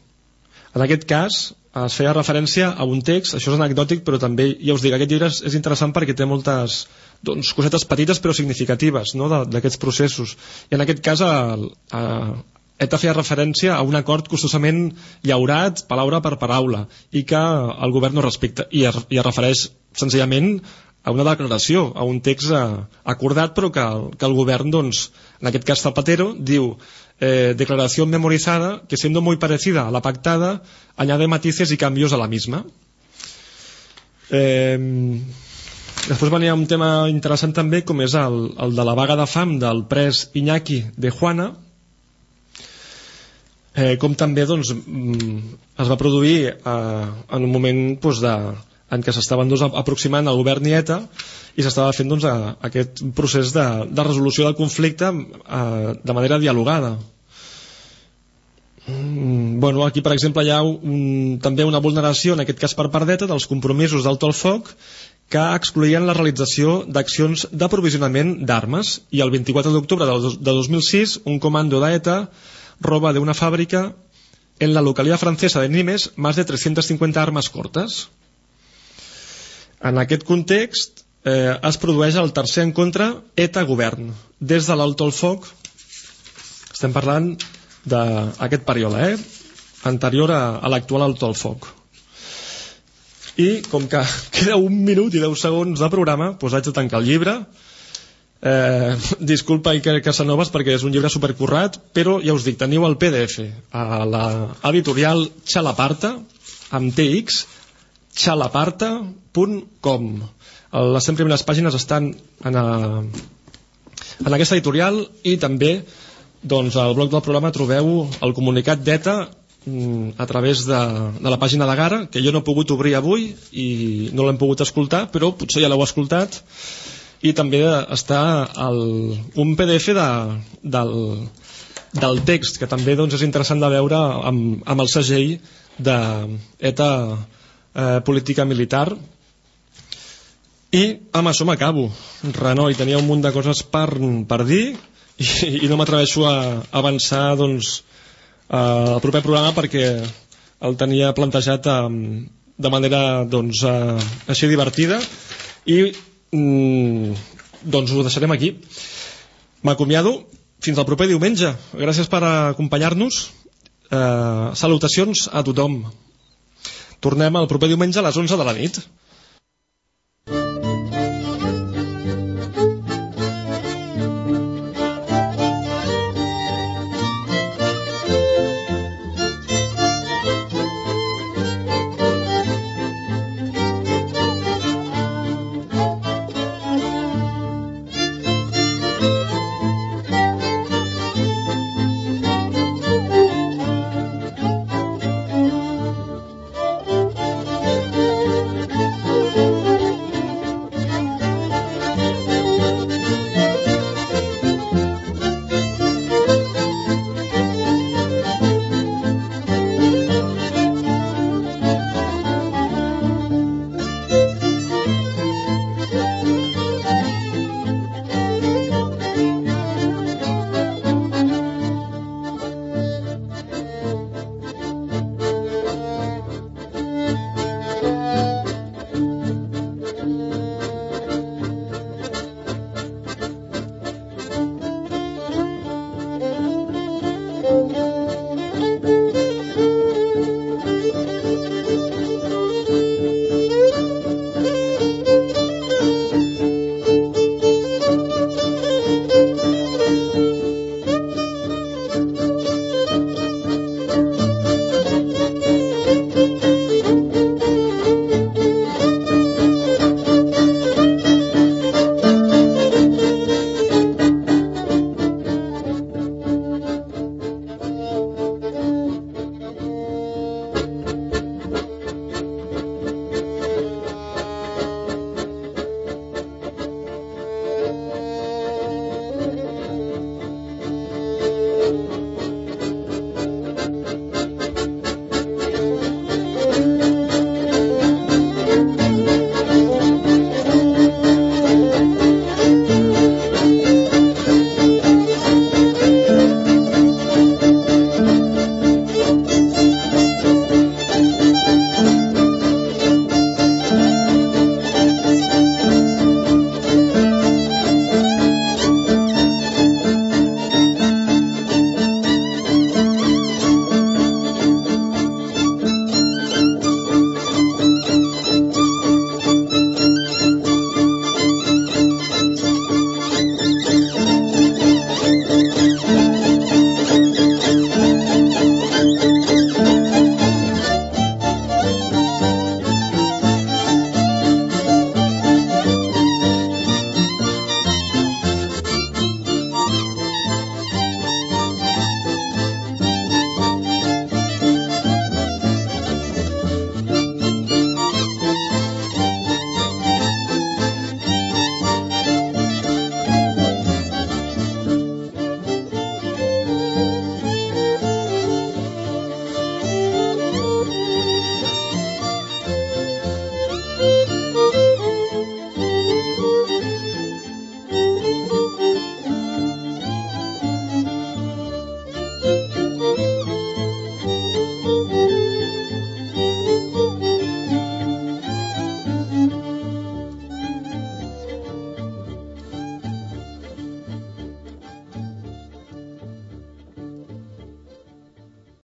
Speaker 2: En aquest cas, es feia referència a un text, això és anecdòtic, però també, ja us dic, aquest llibre és, és interessant perquè té moltes doncs, cosetes petites però significatives no, d'aquests processos. I en aquest cas, el, el, ETA feia referència a un acord costosament llaurat, paraula per paraula, i que el govern no respecta, i es, i es refereix senzillament a una declaració, a un text eh, acordat, però que, que el govern, doncs, en aquest cas Zapatero, diu eh, declaració memorizada que siendo muy parecida a la pactada añade matices y cambios a la misma. Eh, després venia un tema interessant també com és el, el de la vaga de fam del pres Iñaki de Juana eh, com també doncs, mm, es va produir eh, en un moment doncs, de, en què s'estaven doncs, aproximant al govern i ETA i s'estava fent doncs, a, aquest procés de, de resolució del conflicte eh, de manera dialogada. Mm, bueno, aquí, per exemple, hi ha un, també una vulneració, en aquest cas per part d'ETA, dels compromisos d'alto al foc que excluïen la realització d'accions d'aprovisionament d'armes i el 24 d'octubre de 2006 un comando d'ETA roba de una fábrica en la localidad francesa de Nimes más de 350 armes cortes. En aquest context eh, es produeix el tercer en contra ETA-govern. Des de l'alto al foc estem parlant d'aquest període, eh? anterior a, a l'actual alto al foc. I com que (laughs) queda un minut i deu segons de programa, doncs haig de tancar el llibre Eh, disculpa Iker Casanovas perquè és un llibre supercurrat, però ja us dic, teniu el PDF a la editorial Xalaparta, amb TX, xalaparta.com. Les 100 primeres pàgines estan en, a, en aquesta editorial i també doncs, al blog del programa trobeu el comunicat d'ETA mm, a través de, de la pàgina de Gara, que jo no he pogut obrir avui i no l'hem pogut escoltar, però potser ja l'heu escoltat i també està el, un PDF de, del, del text que també doncs, és interessant de veure amb, amb el segell d'ETA eh, política militar. I amb això m'acabo Renoi, tenia un munt de coses per, per dir i, i no m'atreveixo a avançar doncs, eh, el proper programa perquè el tenia plantejat eh, de manera doncs, eh, així divertida. I mm, doncs ho deixarem aquí. M'acomiado. Fins al proper diumenge. Gràcies per acompanyar-nos. Eh, salutacions a tothom. Tornem el proper diumenge a les 11 de la nit.